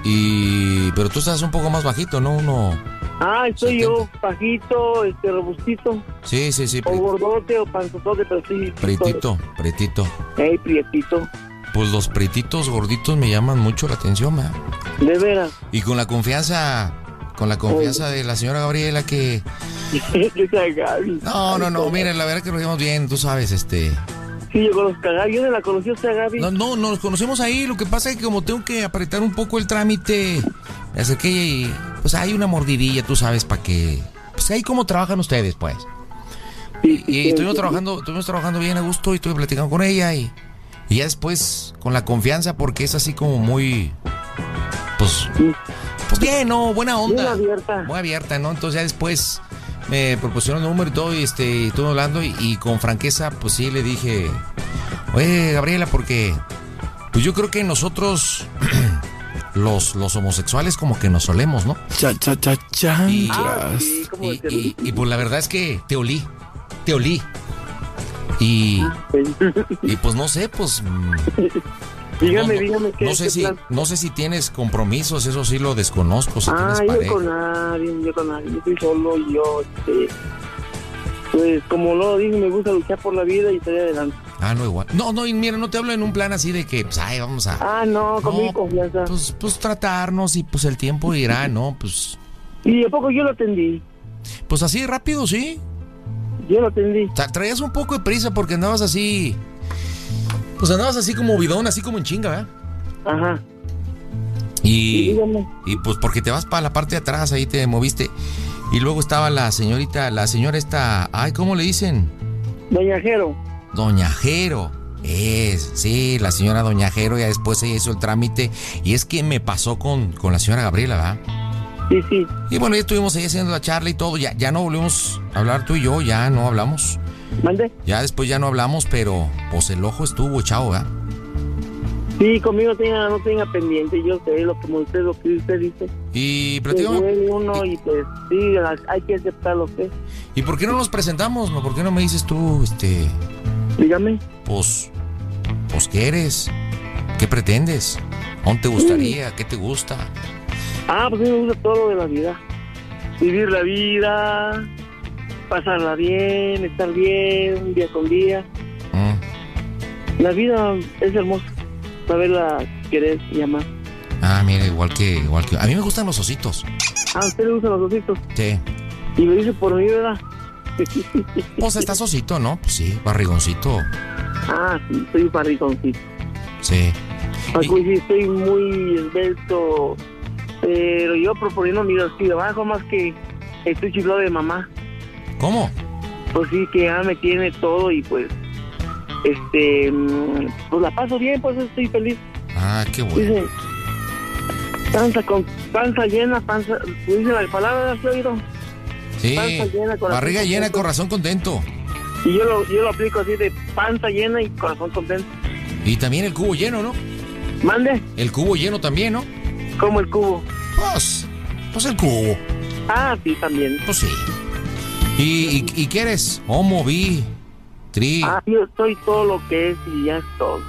Y... Pero tú estás un poco más bajito, ¿no? Uno... Ah, soy yo, bajito, este, robustito. Sí, sí, sí. O pri- gordote o panzotote, pero sí. Prietito, prietito. Ey, prietito. Pues los prietitos gorditos me llaman mucho la atención, ¿verdad? De veras. Y con la confianza, con la confianza de la señora Gabriela que... No, no, no, miren, la verdad que nos llevamos bien, tú sabes, este... Sí, yo conozco a Gaby. No la conocí a esa Gaby. No, no, nos conocemos ahí, lo que pasa es que como tengo que apretar un poco el trámite, me acerqué y pues hay una mordidilla, tú sabes, para que... Pues ahí cómo trabajan ustedes, pues. Y, y estuvimos trabajando, estuvimos trabajando bien a gusto y estuve platicando con ella y, y ya después con la confianza porque es así como muy... Pues... Pues bien, ¿no? Buena onda. Muy abierta. Muy abierta, ¿no? Entonces ya después me proporcionó el número y todo y este, estuve hablando y, y con franqueza, pues sí, le dije... Oye, Gabriela, porque pues yo creo que nosotros los, los homosexuales como que nos solemos, ¿no? Cha, cha, cha, Y, chanclas. y, y- y, pues la verdad es que te olí, te olí. Y, y pues no sé, pues... Dígame, no, dígame qué- no sé qué si plan. no sé si tienes compromisos, eso sí lo desconozco, si Ah, yo pareja. con nadie, yo con nadie, yo estoy solo y yo, este, pues como lo dije, me gusta luchar por la vida y salir adelante. Ah, no, igual. No, no, y mira, no te hablo en un plan así de que, pues, ay, vamos a... Ah, no, con mi confianza. Pues, pues tratarnos y pues el tiempo irá, ¿no? Pues, Y a poco yo lo atendí, pues así rápido, sí. yo lo atendí. Tra- traías un poco de prisa porque andabas así... Pues andabas así como bidón, así como en chinga, ¿verdad? Ajá. Y, dígame. y pues porque te vas para la parte de atrás, ahí te moviste. Y luego estaba la señorita, la señora esta, ay, ¿cómo le dicen? Doña Jero. Doña Jero. Es, sí, la señora Doña Jero, ya después ella hizo el trámite. Y es que me pasó con, con la señora Gabriela, ¿verdad? Sí, sí. Y bueno, ya estuvimos ahí haciendo la charla y todo. Ya, ya no volvimos a hablar tú y yo, ya no hablamos. ¿Mande? Ya después ya no hablamos, pero pues el ojo estuvo echado, ¿verdad? Sí, conmigo tenga, no tenga pendiente, yo sé lo que usted, lo que usted dice. Y platicamos. uno y pues sí, hay que aceptar lo que. ¿Y por qué no nos presentamos? no? ¿Por qué no me dices tú, este, Dígame. pues, pues qué eres? ¿Qué pretendes? ¿Dónde te gustaría? ¿Qué te gusta? Ah, pues a mí me gusta todo lo de la vida. Vivir la vida, pasarla bien, estar bien, día con día. Mm. La vida es hermosa, saberla querer y amar. Ah, mira, igual que, igual que. A mí me gustan los ositos. Ah, ¿a usted le gustan los ositos? Sí. Y lo dice por mi ¿verdad? Pues estás osito, ¿no? Pues sí, barrigoncito. ah, sí, soy barrigoncito. Sí. Pues sí, estoy muy esbelto, pero yo proponiendo mi abajo más que estoy chiflado de mamá. ¿Cómo? Pues sí, que ya me tiene todo y pues, este, mm, pues la paso bien, pues estoy feliz. Ah, qué bueno. Dice, panza con panza llena, panza, dice la palabra, ¿has oído? Sí. panza llena, corazón Barriga llena, contento. corazón contento. Y yo lo, yo lo aplico así de panza llena y corazón contento. Y también el cubo lleno, ¿no? Mande, El cubo lleno también, ¿no? como el cubo. Pues, pues el cubo. Ah, sí, también. Pues sí. ¿Y, y, y qué eres? Homo, bi, tri. Ah, yo soy todo lo que es y ya es todo.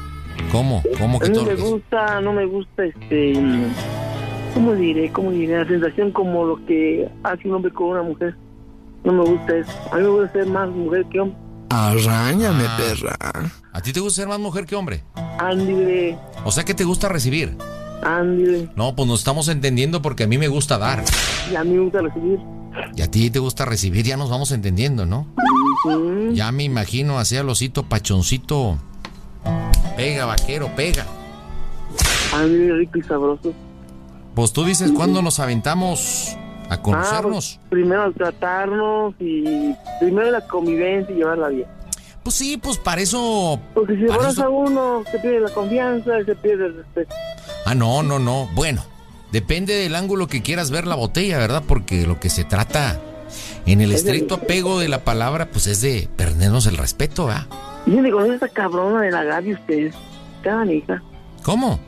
¿Cómo? ¿Cómo que todo? me que es? gusta, no me gusta este, ¿cómo diré? ¿Cómo diré? La sensación como lo que hace un hombre con una mujer. No me gusta eso. A mí me gusta ser más mujer que hombre. Arráñame, Ah. perra. ¿A ti te gusta ser más mujer que hombre? O sea que te gusta recibir. Ándile. No, pues nos estamos entendiendo porque a mí me gusta dar. Y a mí me gusta recibir. Y a ti te gusta recibir, ya nos vamos entendiendo, ¿no? Ya me imagino así al osito pachoncito. Pega, vaquero, pega. Ándile, rico y sabroso. Pues tú dices cuándo nos aventamos a Ah, conocernos. pues, primero tratarnos y primero la convivencia y llevarla bien. Pues sí, pues para eso. Porque si para eso- a uno, se pierde la confianza y se pierde el respeto. Ah, no, no, no. Bueno, depende del ángulo que quieras ver la botella, ¿verdad? Porque lo que se trata en el Es estricto apego de la palabra, pues es de perdernos el respeto, ¿verdad? ¿Y dónde conoce esta cabrona de la Gaby usted? Canija. ¿Cómo?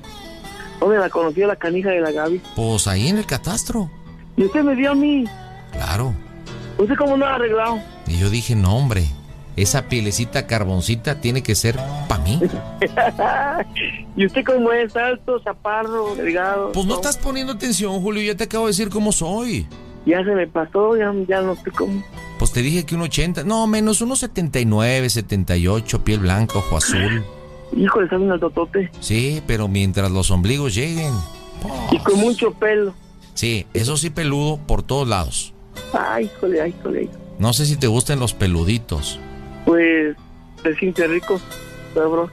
¿Dónde la conoció la canija de la Gaby? Pues ahí en el catastro. Y usted me vio a mí. Claro. ¿Usted cómo no ha arreglado? Y yo dije, no, hombre, esa pielecita carboncita tiene que ser para mí. ¿Y usted cómo es? Alto, chaparro, delgado. Pues no estás poniendo atención, Julio, ya te acabo de decir cómo soy. Ya se me pasó, ya, ya no sé cómo. Pues te dije que un 80, no, menos unos 79, 78, piel blanca, ojo azul. Híjole, sale un totote. Sí, pero mientras los ombligos lleguen. Y con mucho pelo. Sí, eso sí peludo por todos lados. Ay, híjole, ay, híjole. No sé si te gustan los peluditos. Pues se siente rico, sabroso.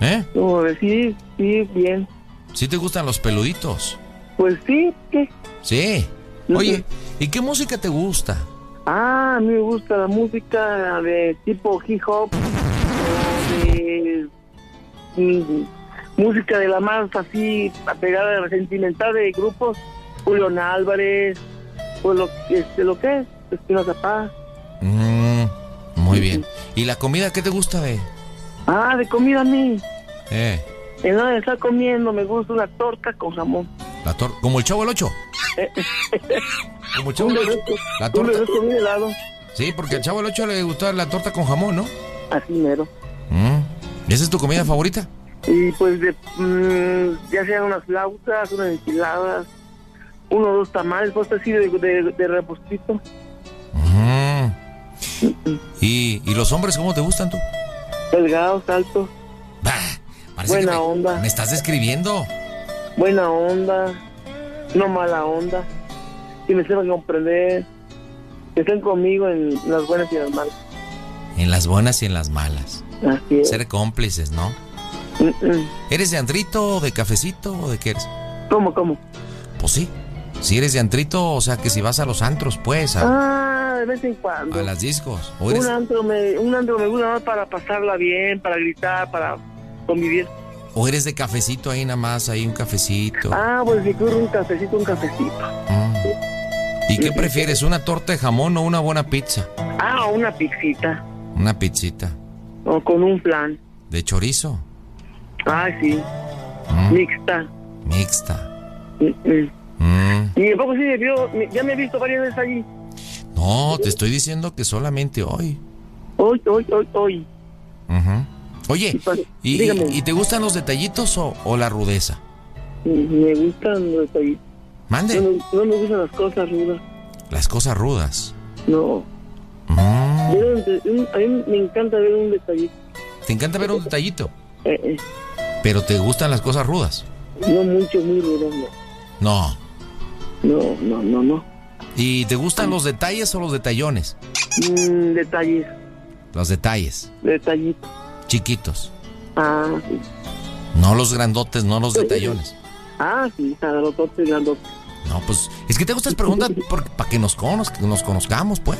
¿Eh? Como decir, sí, bien. ¿Sí te gustan los peluditos? Pues sí, ¿qué? Sí. Oye, ¿y qué música te gusta? Ah, a mí me gusta la música de tipo hip hop, o de mm, música de la más así apegada a la sentimental de grupos, Julián Álvarez, pues lo, este, lo que es, Espinoza Paz. Mm, muy bien. ¿Y la comida qué te gusta de? Ah, de comida a mí. Eh, En nada de estar comiendo me gusta una torta con jamón. la tor como el chavo el 8. Como el chavo Un el 8. refresco, La un torta. bien helado. Sí, porque al chavo el 8 le gusta la torta con jamón, ¿no? Así mero. Mm. ¿Esa es tu comida favorita? Y pues de, mm, ya sean unas flautas, unas enchiladas, uno o dos tamales, pues así de, de, de repostito. ¿Y, ¿Y los hombres cómo te gustan tú? Delgados, altos, Parece buena que me, onda, me estás describiendo. buena onda, no mala onda. Y me sepan comprender, que estén conmigo en las buenas y las malas. En las buenas y en las malas. Así es. Ser cómplices, ¿no? ¿Eres de antrito, de cafecito o de qué eres? ¿Cómo, cómo? Pues sí. Si eres de antrito, o sea que si vas a los antros, pues, a, Ah, de vez en cuando. a las discos. O eres, Un antro, me, un antro me gusta más para pasarla bien, para gritar, para convivir. o eres de cafecito ahí nada más, ahí un cafecito. Ah, pues si quiero un cafecito, un cafecito. ¿Y qué prefieres, una torta de jamón o una buena pizza? Ah, una pixita. Una pizzita. O con un plan. ¿De chorizo? Ah, sí. Mixta. Mixta. Mm, mm. Mm. Y poco sí me vio, ya me he visto varias veces allí. No, te estoy diciendo que solamente hoy. Hoy, hoy, hoy, hoy. Ujú. Oye, ¿y, dígame. y te gustan los detallitos o, o la rudeza? Me gustan los detallitos. Mande. No, me- no me gustan las cosas rudas. Las cosas rudas. No. Mm. A mí me encanta ver un detallito. Te encanta ver un detallito, Eh, eh, pero te gustan las cosas rudas. no mucho, muy rudo, no. No. No, no, no, no. ¿Y te gustan los detalles o los detallones? Mm, detalles, Los detalles, detallitos. chiquitos. Ah, sí. No los grandotes, no los detallones. Ah, sí, grandote, grandote. No, pues es que te hago estas preguntas para que nos, conoz- que nos conozcamos, pues.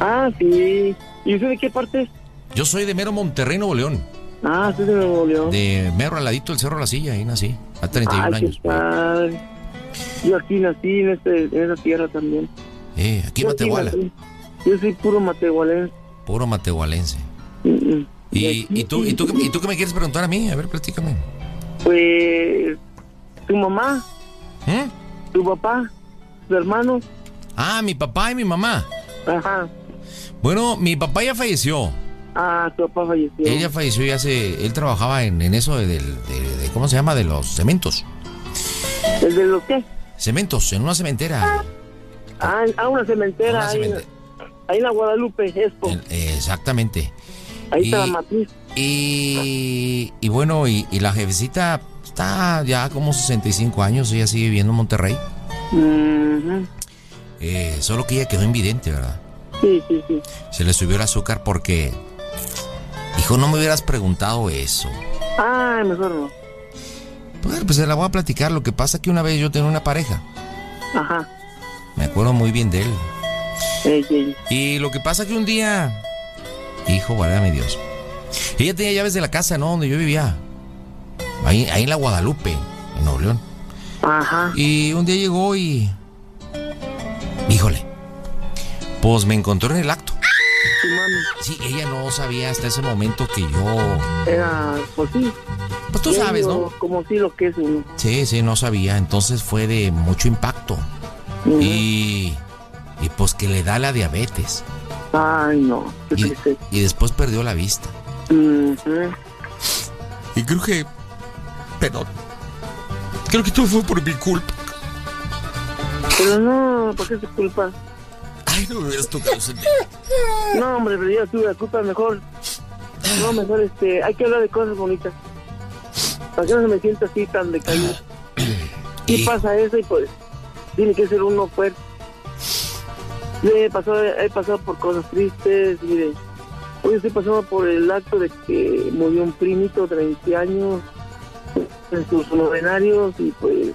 Ah, sí. ¿Y usted de qué parte es? Yo soy de mero Monterrey, Nuevo León. Ah, es de Nuevo León. De mero al ladito del Cerro La Silla, ahí nací. A 31 Ay, qué años. padre. Yo aquí nací en, este, en esa tierra también. Eh, aquí Yo Matehuala. Yo soy puro matehualense. Puro matehualense. Mm, mm. ¿Y, y tú, y, tú, ¿Y tú qué me quieres preguntar a mí? A ver, platícame. Pues, tu mamá, ¿Eh? tu papá, tu hermano. Ah, mi papá y mi mamá. Ajá. Bueno, mi papá ya falleció. Ah, tu papá falleció. Él ya falleció y hace. Él trabajaba en, en eso de, del- de- de- ¿Cómo se llama? De los cementos. ¿El de los qué? Cementos, en una cementera. Ah, ah, una cementera. Una ahí, en- cemente- ahí en la Guadalupe, Expo. Exactamente. Ahí y- está la matriz. Y, y bueno, y, y la jefecita está ya como 65 años, ella sigue viviendo en Monterrey. Eh, solo que ella quedó invidente, ¿verdad? Sí, sí, sí. Se le subió el azúcar porque... Hijo, no me hubieras preguntado eso. Ah, mejor no. Bueno, pues se la voy a platicar. Lo que pasa que una vez yo tenía una pareja. Ajá. Me acuerdo muy bien de él. Ey, ey. Y lo que pasa que un día... Hijo, válgame Dios. Ella tenía llaves de la casa, ¿no? Donde yo vivía. Ahí, ahí en la Guadalupe, en Nuevo León. Ajá. Y un día llegó y... Híjole. Pues me encontró en el acto. Mami. Sí, ella no sabía hasta ese momento que yo... Era, pues sí. Pues tú sabes, ¿no? Como sí lo que es uno. Sí, sí, no sabía. Entonces fue de mucho impacto. Y... Y pues que le da la diabetes. Ay, no. Qué Y, triste. y después perdió la vista. Ujú. Y creo que... Pero... Creo que todo fue por mi culpa. Pero no, ¿por qué se culpa? Ay, no me hubieras tocado ese No, hombre, pero yo tuve la culpa mejor. No, mejor este, hay que hablar de cosas bonitas. Para que no se me sienta así tan decaído. Y pasa eso y pues tiene que ser uno fuerte. Yo he pasado, he pasado por cosas tristes, mire. Hoy estoy pasando por el acto de que murió un primito de 20 años en sus novenarios y pues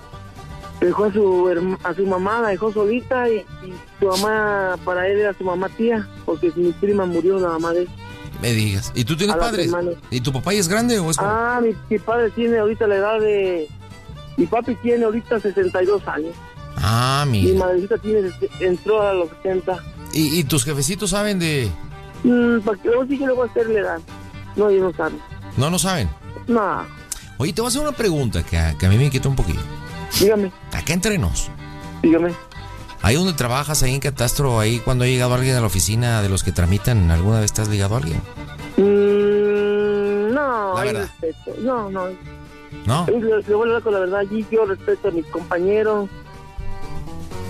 dejó a su a su mamá, la dejó solita y, y su mamá para él era su mamá tía, porque mi prima murió la mamá de él. Me digas. ¿Y tú tienes A padres? ¿Y tu papá ya es grande o es joven? Ah, mi, mi padre tiene ahorita la edad de... Mi papi tiene ahorita 62 años. Ah, Mi mira. madrecita tiene, entró a los 60. ¿Y, y tus jefecitos saben de...? Mm, ¿Para qué? Luego sí que le voy a hacer la edad. No, ellos no saben. No lo saben. No, Oye, te voy a hacer una pregunta que a, que a mí me inquieta un poquito. dígame, Acá entre nos. dígame. Ahí donde trabajas, ahí en Catastro, ahí cuando ha llegado alguien a la oficina de los que tramitan, ¿alguna vez te has ligado a alguien? Mm, no, La verdad. respeto. No, no. ¿No? Voy a hablar con la verdad. Allí yo respeto a mis compañeros.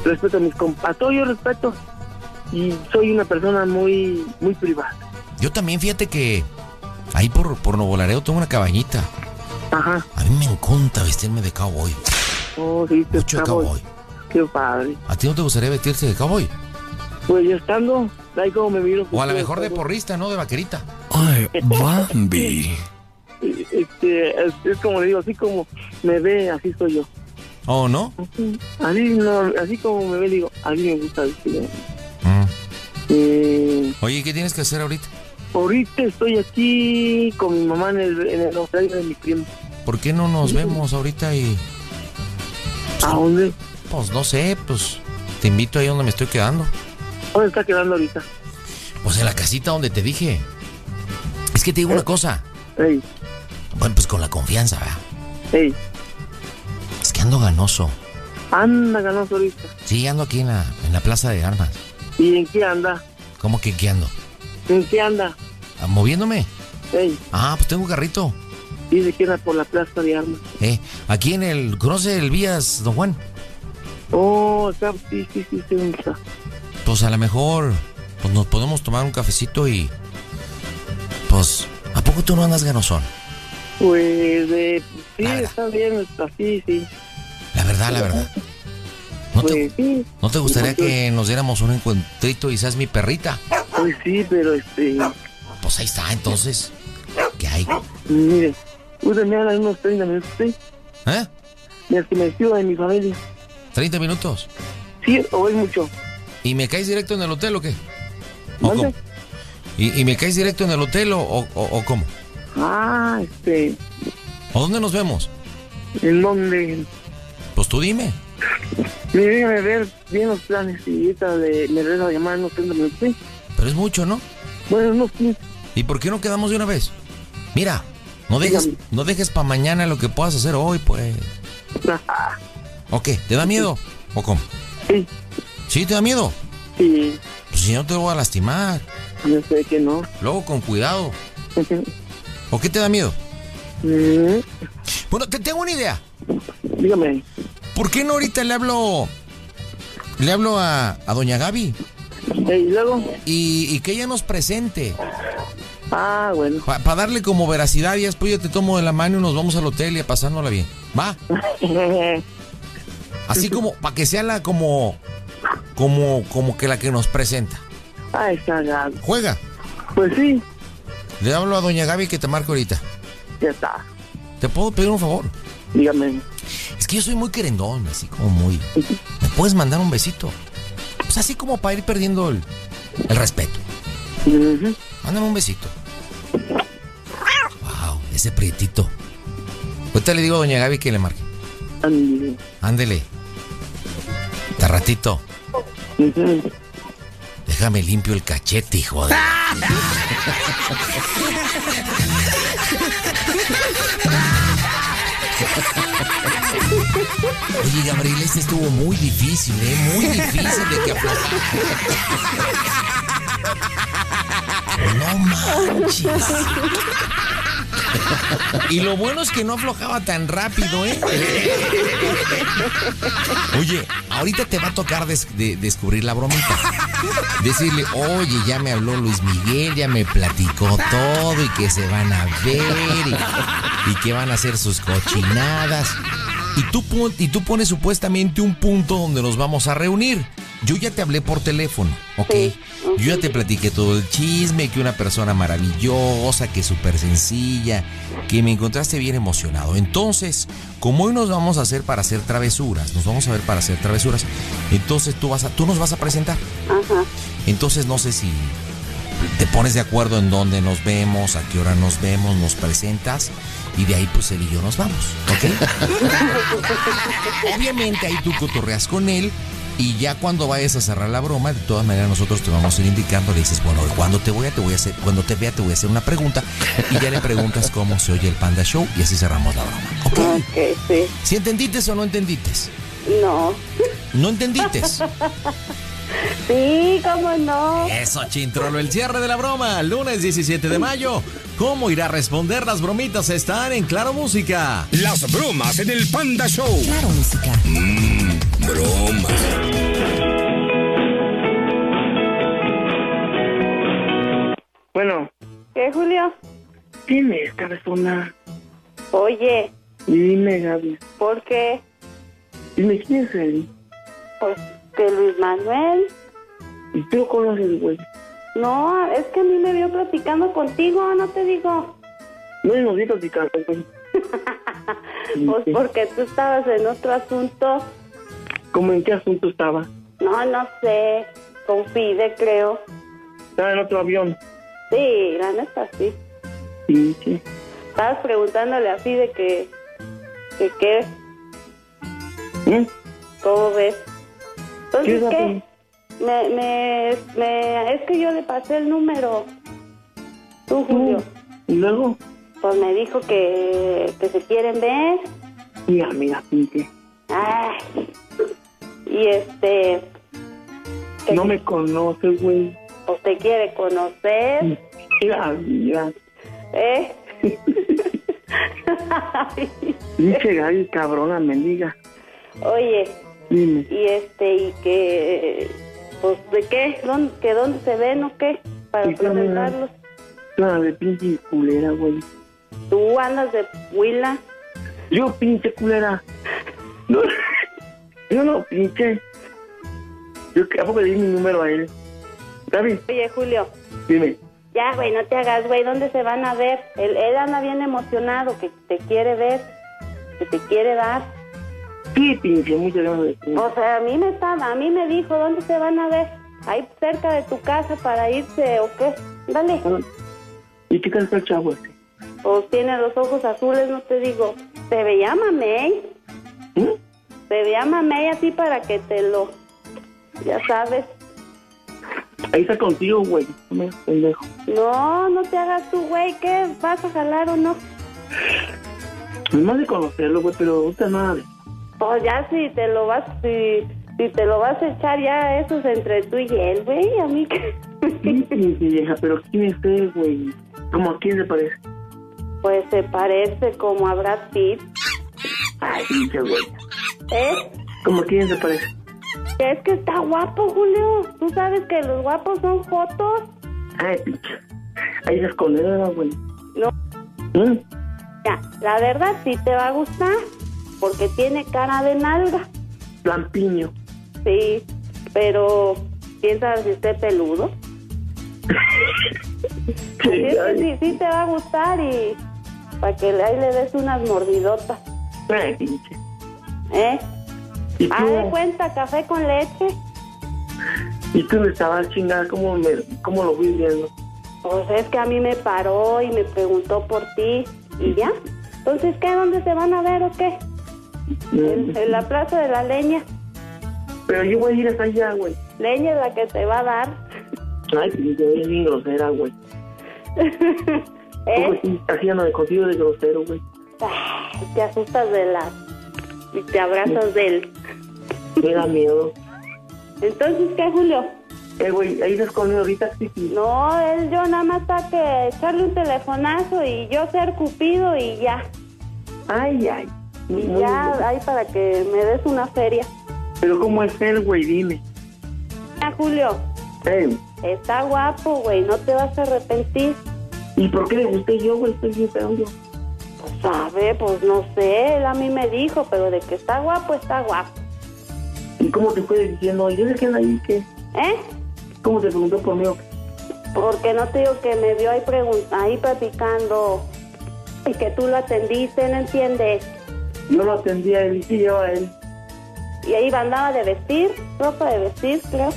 Respeto a mis compas. Todo yo respeto. Y soy una persona muy, muy privada. Yo también, fíjate que ahí por, por Nuevo Laredo tengo una cabañita. Ajá. A mí me encanta vestirme de cowboy. Oh, sí, te Mucho de cowboy. Qué padre. ¿A ti no te gustaría vestirse de cowboy? Pues yo estando, ahí como me miro. O a lo mejor de porrista, ¿no? De vaquerita. Ay, Bambi. Este, es, es como le digo, así como me ve, así soy yo. ¿O no? Así, no, así como me ve, digo, a mí me gusta vestir. Mm. Eh, Oye, ¿qué tienes que hacer ahorita? ahorita estoy aquí con mi mamá en el, en el de mi primo. ¿Por qué no nos vemos ahorita y... ¿A dónde? Pues no sé, pues te invito ahí donde me estoy quedando. ¿Dónde está quedando ahorita? Pues en la casita donde te dije. Es que te digo una cosa. Ey, Bueno, pues con la confianza, ¿verdad? ey, Es que ando ganoso. anda ganoso ahorita. Sí, ando aquí en la, en la plaza de armas. ¿Y en qué anda? ¿Cómo que qué ando? ¿En qué anda? Ah, ¿Moviéndome? Ey, Ah, pues tengo un carrito. dice que anda por la plaza de armas. Eh, aquí en el... ¿Conoce el Vías, don Juan? Oh, acá, sí, sí, sí, sí, ¿dónde está? Pues a lo mejor pues nos podemos tomar un cafecito y... Pues, ¿a poco tú no andas ganosón? Pues, eh, sí, está bien, está, sí, sí. La verdad, la verdad. ¿No te, Pues sí, ¿no te gustaría que nos diéramos un encuentrito y seas mi perrita? pues sí, pero este, Pues ahí está, entonces. ¿Qué hay? mire, usted me habla unos 30 minutos, ¿sí? ¿Eh? Me que me de mi familia. ¿30 minutos? ¿Sí o es mucho? ¿Y me caes directo en el hotel o qué? ¿O cómo? ¿Y, y me caes directo en el hotel o, o- cómo? Ah, este, ¿O dónde nos vemos? ¿en dónde? Pues tú dime. Déjame ver bien los planes y ahorita le, me regreso a llamar en unos 30 minutos, ¿sí? Pero es mucho, ¿no? Bueno, unos 15. ¿Y por qué no quedamos de una vez? Mira, no dejes, no dejes para mañana lo que puedas hacer hoy, pues. ¿O qué? ¿Te da miedo? ¿O cómo? Sí. ¿Sí te da miedo? Sí, Pues si no te voy a lastimar. yo sé que no. Luego con cuidado. ¿O qué te da miedo? Mm, Bueno, te tengo una idea. Dígame. ¿Por qué no ahorita le hablo. Le hablo a, a doña Gaby? ¿Y luego? Y, y que ella nos presente. Ah, bueno. Para darle como veracidad y después yo te tomo de la mano y nos vamos al hotel y a pasárnosla bien. ¿Va? Así como, para que sea la como. Como, como que la que nos presenta. ah, está gato. ¿Juega? Pues sí, Le hablo a doña Gaby que te marque ahorita. ya está. ¿Te puedo pedir un favor? Dígame. Es que yo soy muy querendón, así como muy. ¿Me puedes mandar un besito? Pues así como para ir perdiendo el, el respeto. Mándame un besito. Wow, ese prietito. Ahorita le digo a doña Gaby que le marque. Ándale. Ándele. De ratito. Déjame limpio el cachete, hijo de. Oye, Gabriel, este estuvo muy difícil, ¿eh? Muy difícil de que aflojara. No manches. Y lo bueno es que no aflojaba tan rápido, ¿eh? Oye, ahorita te va a tocar des- de- descubrir la bromita. Decirle, oye, ya me habló Luis Miguel, ya me platicó todo y que se van a ver y que van a hacer sus cochinadas. Y tú, y tú pones supuestamente un punto donde nos vamos a reunir. Yo ya te hablé por teléfono, ¿ok? Yo ya te platiqué todo el chisme, que una persona maravillosa, que súper sencilla, que me encontraste bien emocionado. Entonces, como hoy nos vamos a hacer para hacer travesuras, nos vamos a ver para hacer travesuras, entonces tú, vas a, tú nos vas a presentar. Ajá. Entonces no sé si te pones de acuerdo en dónde nos vemos, a qué hora nos vemos, nos presentas y de ahí pues él y yo nos vamos, ¿ok? Obviamente ahí tú cotorreas con él Y ya cuando vayas a cerrar la broma, de todas maneras nosotros te vamos a ir indicando, le dices, bueno, cuando te voy a, te voy a hacer, cuando te vea te voy a hacer una pregunta y ya le preguntas cómo se oye el Panda Show y así cerramos la broma. ¿Ok? Ok, sí. ¿Si entendites o no entendites? No. ¿No entendites? Sí, cómo no. Eso, Chintrolo, el cierre de la broma, lunes 17 de mayo. ¿Cómo irá a responder las bromitas? Están en Claro Música. Las bromas en el Panda Show. Claro, música. Mmm, bromas. Bueno, ¿Qué, Julio? ¿quién es, cabezona? Oye, Dime, Gaby. ¿por qué? Dime, ¿quién es él? Pues que Luis Manuel. ¿Y tú conoces, güey? No, es que a mí me vio platicando contigo, no te digo. No nos digas platicando, güey. Pues porque tú estabas en otro asunto. ¿Cómo en qué asunto estaba? No, no sé. Con Fide, creo. Estaba en otro avión. Sí, la neta, sí. Sí, sí. Estabas preguntándole a Fide que... que qué. ¿Mm? ¿Cómo ves? ¿Qué Entonces, es ¿qué? Me, me, me, es que yo le pasé el número. Tú, Julio. ¿Y luego? Pues me dijo que, que se quieren ver. Mira, mira, pinche. Ay. Y este, No me conoces, güey. pues te quiere conocer. Mira, mira. ¿Eh? Pinche Gaby, cabrona, mendiga. Oye, Dime. y este, y que, pues, ¿de qué? ¿Dónde, que dónde se ven o qué? Para presentarlos. Nada de pinche culera, güey. Tú andas de huila. Yo, pinche culera. No, yo no, pinche. Yo, ¿a poco le di mi número a él? Gaby, Oye, Julio, dime. ya, güey, no te hagas, güey, ¿dónde se van a ver? Él, él anda bien emocionado, que te quiere ver, que te quiere dar. Sí, pinche, muchas gracias. O sea, a mí me estaba, a mí me dijo, ¿dónde se van a ver? Ahí cerca de tu casa para irse o qué. Dale. ¿Y qué tal está el chavo este? Pues tiene los ojos azules, no te digo. Se veía mamey. ¿Mm? Se veía mamey así para que te lo... Ya sabes. Ahí está contigo, güey. No me pendejo. No, no te hagas tú, güey. ¿Qué? ¿Vas a jalar o no? Más de conocerlo, güey, pero ahorita nada de... Pues ya si te lo vas... Si, si te lo vas a echar ya, eso es entre tú y él, güey. A mí que... Sí, pinche vieja, pero ¿quién es él, güey? ¿Cómo a quién se parece? Pues se parece como a Brad Pitt. Ay, pinche güey. ¿Eh? ¿Cómo a quién se parece? Es que está guapo, Julio. Tú sabes que los guapos son fotos. Ay, pinche. Ahí está escondida, güey. No. ¿Mm? Ya, la verdad sí te va a gustar. Porque tiene cara de nalga. Lampiño. Sí, pero piensas si esté peludo. Es que sí, sí te va a gustar y para que ahí le des unas mordidotas. Ay. ¿Eh? Haz de cuenta, café con leche. ¿Y tú me estabas chingada? ¿Cómo, me, ¿Cómo lo fui viendo? Pues es que a mí me paró y me preguntó por ti y ya. Entonces, ¿qué? ¿Dónde se van a ver o qué? En, en la plaza de la leña. Pero yo voy a ir hasta allá, güey. Leña es la que te va a dar. Ay, es bien grosera, güey. ¿Eh? ¿Cómo sí? Ando de contigo de grosero, güey. Ay, te asustas de la... y te abrazas de él. Me da miedo. Entonces, ¿qué, Julio? Eh, güey, ahí estás conmigo ahorita, sí, sí. No, él yo nada más está que echarle un telefonazo y yo ser cupido y ya. Ay, ay. Y Muy ya, bien. ahí para que me des una feria. Pero ¿cómo es él, güey? Dime. Ah, Julio, Ey, está guapo, güey, no te vas a arrepentir. ¿y por qué le gusté yo, güey? Estoy bien yo. Pues sabe, pues no sé, él a mí me dijo, pero de que está guapo, está guapo. ¿Y cómo te fue diciendo? ¿Y ese que anda ahí qué? ¿Eh? ¿Cómo te preguntó por mí? qué? Porque no te digo que me vio ahí, ahí platicando y que tú lo atendiste, ¿no entiendes? Yo lo atendí a él y sí yo a él. Y ahí andaba de vestir, ropa de vestir, creo.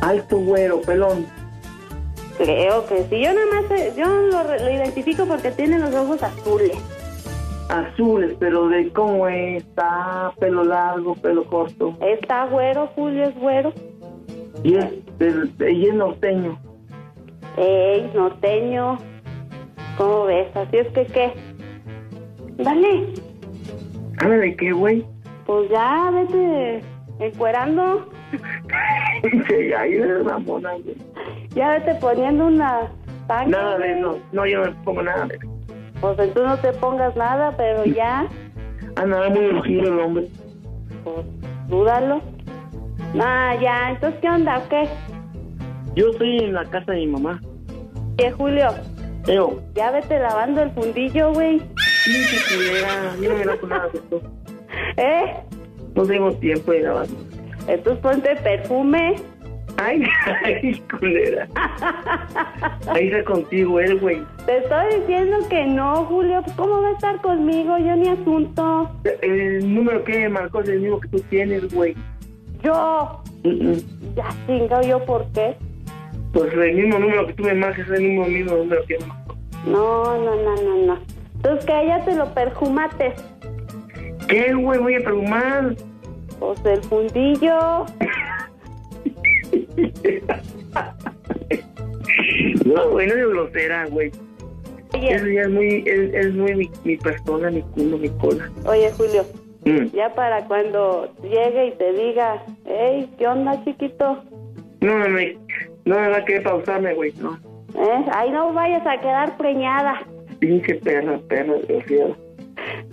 Alto güero, pelón. Creo que sí. Yo nada más, eh, yo lo, lo identifico porque tiene los ojos azules. Azules, pero de cómo está, pelo largo, pelo corto. Está güero, Julio es güero. Y es, y es norteño. Ey, norteño. ¿Cómo ves? Así es que, ¿qué? Dale. ¿Sabe de qué, güey? Pues ya, vete encuerando. Sí, ahí es la mona, güey. Ya vete poniendo una tanga. Nada de eso. No, yo no pongo nada de eso. Pues entonces no te pongas nada, pero ya, Anda muy urgido el hombre. pues dúdalo. Ah, ya, entonces, ¿qué onda? ¿O qué? Yo estoy en la casa de mi mamá. ¿Qué, Julio? Eo, Ya vete lavando el fundillo, güey. Yo me nada esto. ¿Eh? No tengo tiempo de lavar. Entonces ponte perfume. Ay, ay, culera. Ahí está contigo, él, güey. Te estoy diciendo que no, Julio. ¿Cómo va a estar conmigo? Yo ni asunto. El número que me marcó es el mismo que tú tienes, güey. Yo. Mm, mm. Ya chinga yo, ¿por qué? Pues el mismo número que tú me marcas es el mismo, mismo número que me marcó. No, no, no, no, no. Entonces que ya te lo perfumates. ¿Qué, güey? Voy a perfumar. Pues el fundillo. No, güey, no es grosera, güey. Eso ya es muy, es, es muy mi, mi persona, mi culo, mi cola. Oye, Julio. Mm. Ya para cuando llegue y te diga, hey, ¿qué onda, chiquito? No, no, no, no me va a querer pausarme, güey, no. ¿Eh? Ahí no vayas a quedar preñada. Pinche perra, perra, grosera.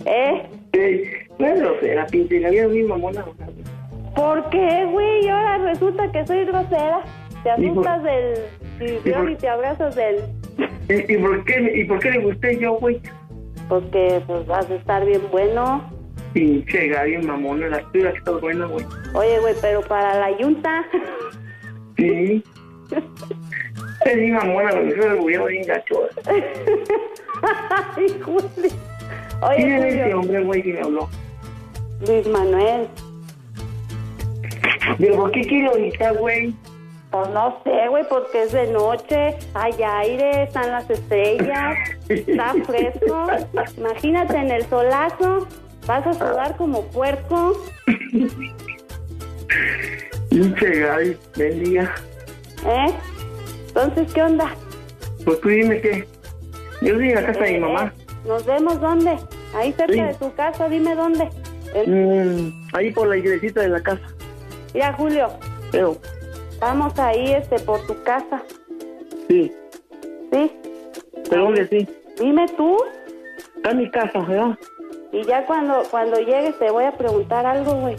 ¿Eh? Es grosera, pinche, la vida es mi mamona. o sea, ¿Por qué, güey? Y ahora resulta que soy grosera. Te ¿Y por- asustas del y y te abrazas del... ¿Y, y por qué, ¿Y por qué le gusté yo, güey? Porque pues vas a estar bien bueno. Pinche Gaby, mamona, la tuya está buena, güey. Oye, güey, pero para la yunta... Sí. Es mi mamona, eso es el gobierno bien gacho. Ay, Julio. Oye, ¿Quién es ese hombre, güey, que me habló? Luis Manuel. Pero ¿por qué quiere ahorita, güey? Pues no sé, güey, porque es de noche, hay aire, están las estrellas, está fresco. Imagínate en el solazo, vas a sudar como puerco. Pinche Gaby, bendiga. ¿Eh? Entonces, ¿qué onda? Pues tú dime qué. Yo estoy en la casa de mi mamá. ¿Nos vemos dónde? Ahí cerca Sí. de tu casa, dime dónde. Eh, Mm, ahí por la iglesita de la casa. Mira, Julio, Pero, vamos ahí este, por tu casa, sí. ¿sí? ¿Pero dónde sí? Dime tú Está en mi casa, ¿verdad? y ya cuando, cuando llegues te voy a preguntar algo, güey.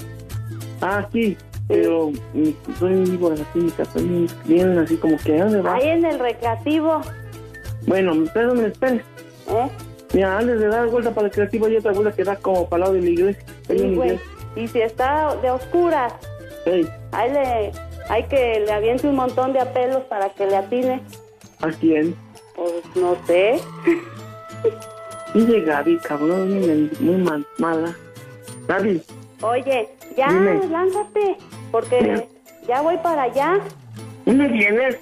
Ah, sí. Pero mm, estoy vivo aquí en mi casa. y Vienen así como que, ¿a dónde va? Ahí en el recreativo, Bueno, espera, me esperes. ¿eh? Mira, antes de dar vuelta para el creativo hay otra vuelta que da como para el lado de la iglesia. Sí, güey. Y si está de oscuras, Ey, ahí le, hay que le aviente un montón de apelos para que le atine. ¿a quién? Pues no sé. Dice Gaby, cabrón, muy, muy mal- mala. Gaby, Oye, ya, Dime. lánzate, porque ya voy para allá. ¿dónde vienes?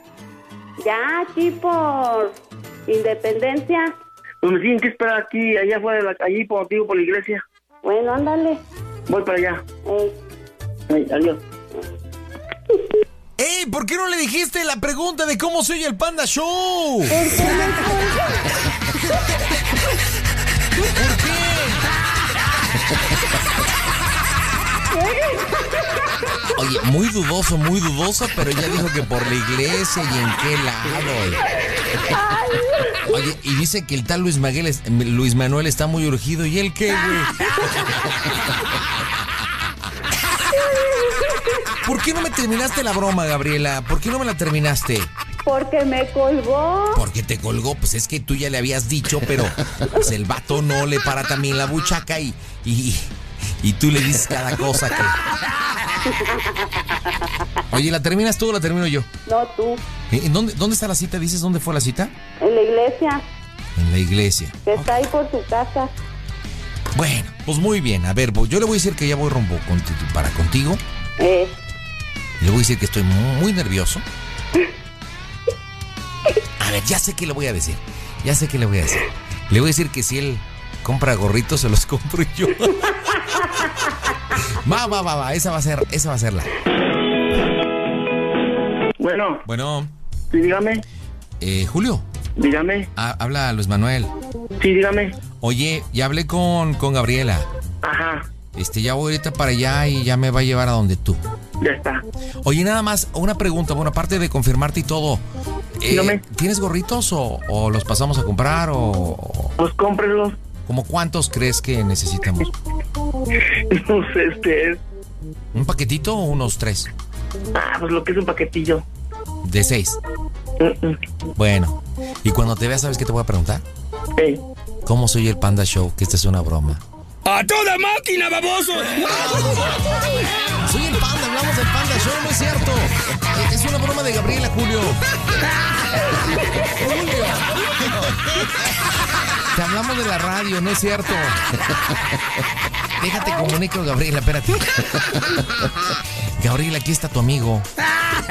Ya aquí por Independencia. Pues me tienen que esperar aquí, allá afuera, de la, allí por motivo por la iglesia. Bueno, ándale. Voy para allá. Ey. Ay, adiós. ¡Ey! ¿Por qué no le dijiste la pregunta de cómo se oye el Panda Show? Oye, muy dudoso, muy dudoso, pero ya dijo que por la iglesia y en qué lado. Oye, y dice que el tal Luis, Manuel es- Luis Manuel está muy urgido. ¿Y él qué, güey? ¿Por qué no me terminaste la broma, Gabriela? ¿Por qué no me la terminaste? Porque me colgó. Porque te colgó, pues es que tú ya le habías dicho, pero pues el vato no le para también la buchaca y, y, y tú le dices cada cosa que... Oye, ¿la terminas tú o la termino yo? No tú. ¿En dónde, ¿Dónde está la cita? ¿Dices dónde fue la cita? En la iglesia, En la iglesia. que está ahí por tu casa. Bueno, pues muy bien. A ver, pues yo le voy a decir que ya voy rumbo conti- para contigo. Eh, Le voy a decir que estoy muy nervioso. A ver, ya sé qué le voy a decir. Ya sé qué le voy a decir. Le voy a decir que si él compra gorritos, se los compro yo. va, va, va, va, esa va a ser, esa va a ser la. Bueno, Bueno, sí, dígame, eh, Julio, dígame, ha- habla Luis Manuel. sí, dígame. Oye, ya hablé con, con Gabriela. Ajá, Este, ya voy ahorita para allá y ya me va a llevar a donde tú. ya está. Oye, nada más, una pregunta, bueno, aparte de confirmarte y todo. eh, Dígame. ¿Tienes gorritos o, o los pasamos a comprar o, Pues cómprenlos. Como cuántos crees que necesitamos? No sé, este es. ¿Un paquetito o unos tres? Ah, pues lo que es un paquetillo. De seis. Bueno, y cuando te veas, ¿sabes qué te voy a preguntar? Ey. ¿Cómo soy el Panda Show? Que esta es una broma. ¡A toda máquina, baboso! Soy el Panda, hablamos del Panda Show, no es cierto. Es una broma de Gabriela, Julio. Te hablamos de la radio, no es cierto. Déjate comunico, Gabriela, espérate. Gabriela, aquí está tu amigo.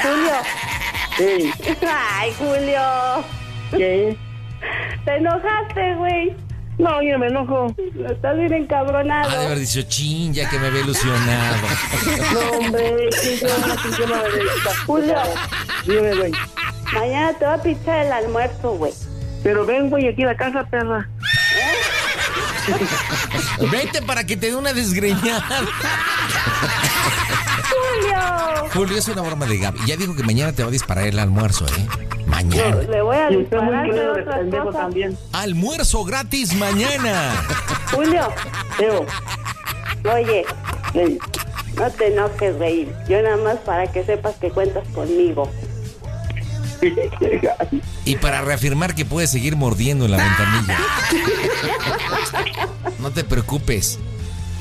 Julio. Ey, Ay, Julio. ¿qué? Te enojaste, güey. No, yo me enojo. Estás bien Ha encabronado. de haber dicho, chin, ya que me ve ilusionado. No, hombre, yo no dedica. Julio, Dime, güey. mañana te va a pichar el almuerzo, güey. Pero ven, güey, aquí a la casa, perra. Vete para que te dé una desgreñada. Julio. Julio, es una broma de Gaby. Ya dijo que mañana te va a disparar el almuerzo, ¿eh? Mañana. Le voy a muy disparar de también. Almuerzo gratis mañana. Julio, Teo. oye, no te enojes, güey. Yo nada más para que sepas que cuentas conmigo. Y para reafirmar que puedes seguir mordiendo en la ventanilla. No te preocupes.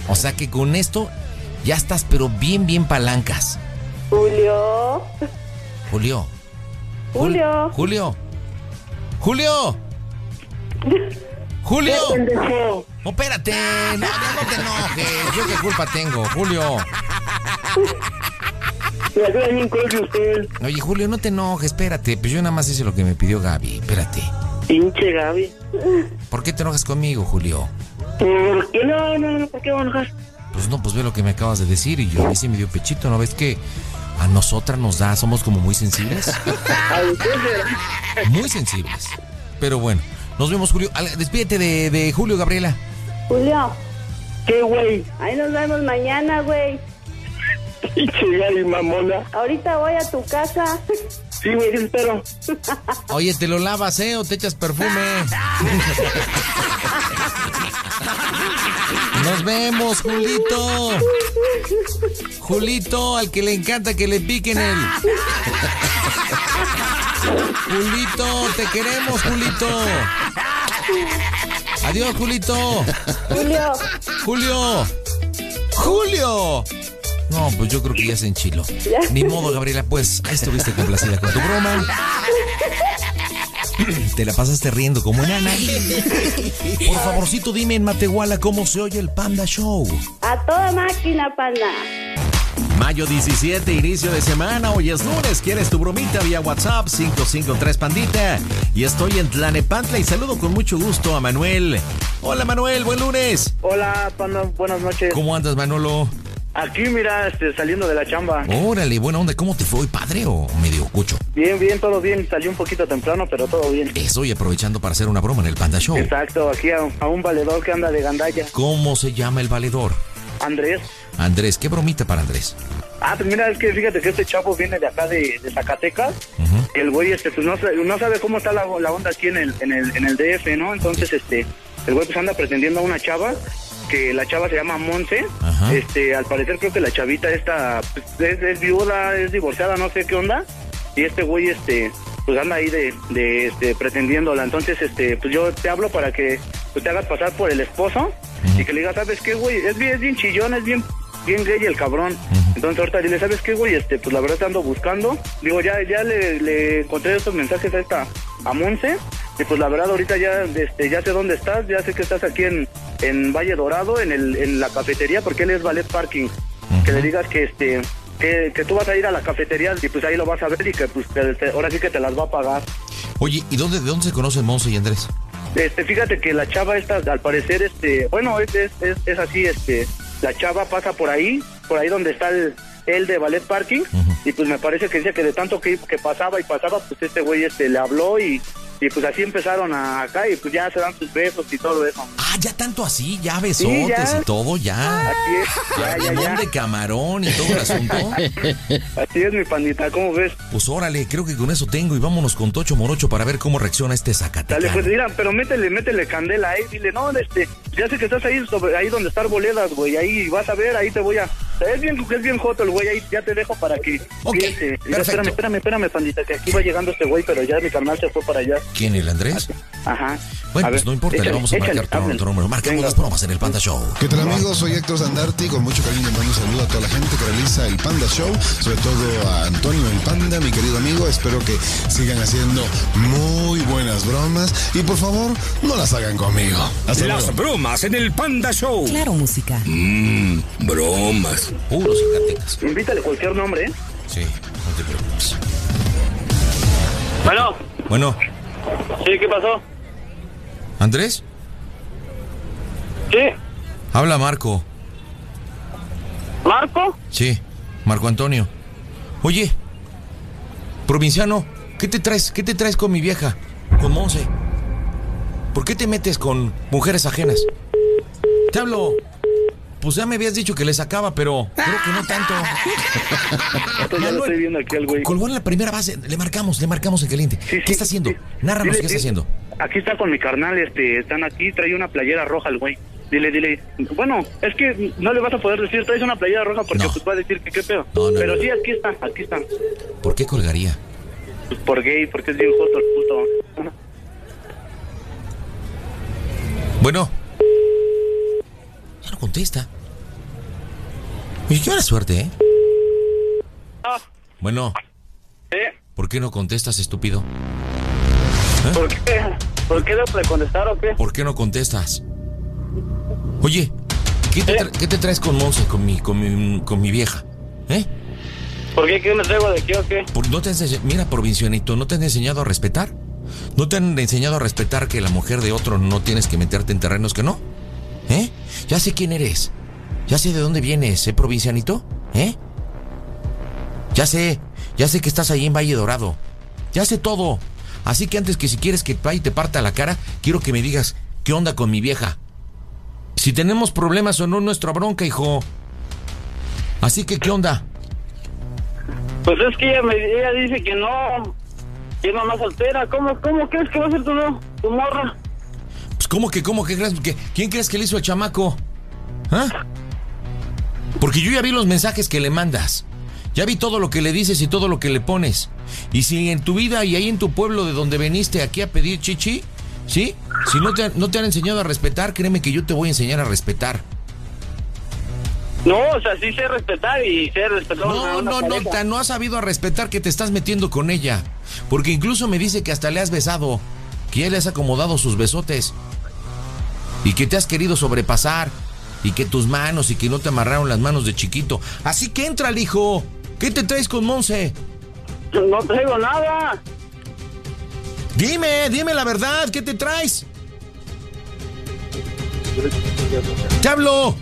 O sea que con esto ya estás, pero bien, bien palancas. Julio. Julio. Jul- Julio. Julio. Julio. Julio. espérate. No, no, no te enojes. Yo qué culpa tengo, Julio. Usted. Oye, Julio, no te enojes, espérate. Pues yo nada más hice lo que me pidió Gaby. Espérate. Pinche Gaby. ¿Por qué te enojas conmigo, Julio? ¿Por qué no? No, no, ¿por qué voy a enojar? Pues no, pues ve lo que me acabas de decir y yo a mí sí me dio pechito, ¿no ves que a nosotras nos da, somos como muy sensibles? A usted será. Muy sensibles. Pero bueno, nos vemos, Julio. Despídete de, de Julio, Gabriela. Julio. ¿Qué, güey? Ahí nos vemos mañana, güey. Pinche Gaby, mamona. Ahorita voy a tu casa. Sí, güey, espero. Oye, ¿te lo lavas, eh? ¿O te echas perfume? Nos vemos, Julito. Julito, al que le encanta que le piquen el... Julito, te queremos, Julito. Adiós, Julito. Julio. Julio. Julio. No, pues yo creo que ya se enchiló. Ya. Ni modo, Gabriela, pues estuviste complacida con tu broma. Te la pasaste riendo como enana. Por favorcito, dime en Matehuala cómo se oye el Panda Show. A toda máquina, panda. Mayo 17, inicio de semana. Hoy es lunes. ¿Quieres tu bromita vía WhatsApp? 553 Pandita. Y estoy en Tlanepantla y saludo con mucho gusto a Manuel. Hola, Manuel. Buen lunes. Hola, panda, buenas noches. ¿Cómo andas, Manolo? Aquí, mira, este, saliendo de la chamba. Órale, buena onda. ¿Cómo te fue hoy, padre o medio cucho? Bien, bien, todo bien. Salí un poquito temprano, pero todo bien. Eso y aprovechando para hacer una broma en el Panda Show. Exacto, aquí a, a un valedor que anda de gandalla. ¿Cómo se llama el valedor? Andrés. Andrés, ¿qué bromita para Andrés? Ah, pues mira, es que fíjate que este chavo viene de acá de, de Zacatecas. Y el güey, este, pues no, no sabe cómo está la, la onda aquí en el, en, el, en el DF, ¿no? Entonces, este, el güey pues anda pretendiendo a una chava, que la chava se llama Monse. Este, al parecer creo que la chavita esta pues, es, es viuda, es divorciada, no sé qué onda. Y este güey, este, pues anda ahí de, de este, pretendiéndola. Entonces, este, pues yo te hablo para que pues, te hagas pasar por el esposo y que le digas, ¿sabes qué, güey? Es bien, es bien chillón, es bien, bien gay el cabrón. Entonces ahorita dile, ¿sabes qué, güey? Este, pues la verdad te ando buscando. Digo, ya, ya le, le encontré estos mensajes a esta, a Monse. Y pues la verdad ahorita ya, este, ya sé dónde estás, ya sé que estás aquí en, en Valle Dorado, en el, en la cafetería, porque él es ballet parking. Que le digas que este, que, que tú vas a ir a la cafetería y pues ahí lo vas a ver y que pues te- te- ahora sí que te las va a pagar. Oye, ¿y dónde, de dónde se conocen Monse y Andrés? Este, fíjate que la chava esta, al parecer, este, bueno, es, es, es, es así, este, la chava pasa por ahí, por ahí donde está el, el de Ballet Parking, y pues me parece que dice que de tanto que, que pasaba y pasaba, pues este güey este le habló y, y pues así empezaron a, acá y pues ya se dan sus besos y todo eso. Ah, ya tanto así, ya besotes ya. y todo, ya. Así es, ya, ya, ya. de camarón y todo el asunto. Así es, mi pandita, ¿cómo ves? Pues órale, creo que con eso tengo y vámonos con Tocho Morocho para ver cómo reacciona este Zacatecano. Dale, pues mira, pero métele, métele candela ahí, dile, no, este, ya sé que estás ahí, sobre, ahí donde están boledas, güey, ahí vas a ver, ahí te voy a... Es bien, es bien joto el güey, ahí ya te dejo para que... Ok, fíjate. Mira, espérame, espérame, espérame, pandita, que aquí va llegando este güey, pero ya mi carnal se fue para allá. ¿Quién, el Andrés? Ajá. Bueno, A pues ver, no importa, le vamos a échale, marcar tu, número. Marcamos Venga. las bromas en el Panda Show. ¿Qué tal amigos? Soy Héctor Sandarti, con mucho cariño mando un saludo a toda la gente que realiza el Panda Show, sobre todo a Antonio el Panda, mi querido amigo, espero que sigan haciendo muy buenas bromas y por favor no las hagan conmigo. Hasta Las luego. bromas en el Panda Show. Claro, música. Mmm, bromas. Puros Zacatecas. Invítale cualquier nombre, ¿eh? Sí, no te preocupes. Bueno, Bueno, sí, ¿qué pasó? ¿Andrés? Sí, Habla Marco. ¿Marco? Sí, Marco Antonio. Oye, provinciano, ¿qué te traes? ¿Qué te traes con mi vieja? Con Monse. ¿Por qué te metes con mujeres ajenas? Te hablo. Pues ya me habías dicho que le sacaba, pero creo que no tanto. Entonces ya lo estoy viendo aquí al güey. Colgó en la primera base. Le marcamos, le marcamos en caliente. ¿Qué está haciendo? Nárranos, Dile, ¿qué está haciendo? Aquí está con mi carnal, este, están aquí, trae una playera roja el güey. Dile, dile. Bueno, es que no le vas a poder decir, traes una playera roja porque pues va a decir que qué pedo. No, no, Pero no. sí, aquí está, aquí está. ¿Por qué colgaría? Pues por gay, porque es bien joto el puto. Bueno. Contesta. Oye, qué buena suerte, ¿eh? Bueno. ¿Por qué no contestas, estúpido? ¿Eh? ¿Por qué? ¿Por qué le contestar o qué? ¿Por qué no contestas? Oye, ¿qué te, tra- qué te traes con Monse, con mi, con mi, con mi vieja? ¿Eh? ¿Por qué? ¿Qué me traigo de qué o qué? Por- ¿No te Mira, provincianito, ¿no te han enseñado a respetar? ¿No te han enseñado a respetar que la mujer de otro no tienes que meterte en terrenos que no? ¿Eh? Ya sé quién eres. Ya sé de dónde vienes, ¿eh, provincianito? ¿Eh? Ya sé, ya sé que estás ahí en Valle Dorado. Ya sé todo. Así que antes que si quieres que y te parta la cara, quiero que me digas, ¿qué onda con mi vieja? Si tenemos problemas o no, es nuestra bronca, hijo. Así que, ¿qué onda? Pues es que ella, me, dice que no, que mamá soltera. ¿Cómo, cómo crees que va a ser tu, tu morra? ¿Cómo que, cómo que crees? que- ¿Quién crees que le hizo el chamaco? ¿Ah? Porque yo ya vi los mensajes que le mandas. Ya vi todo lo que le dices y todo lo que le pones. Y si en tu vida y ahí en tu pueblo de donde veniste aquí a pedir chichi, ¿sí? Si no te, no te han enseñado a respetar, créeme que yo te voy a enseñar a respetar. No, o sea, sí sé respetar y sé respetar No, no, no, ta- no has sabido a respetar que te estás metiendo con ella. Porque incluso me dice que hasta le has besado, que ya le has acomodado sus besotes. Y que te has querido sobrepasar. Y que tus manos y que no te amarraron las manos de chiquito. Así que entra, hijo. ¿Qué te traes con Monse? No traigo nada. Dime, dime la verdad, ¿qué te traes? ¡Te hablo!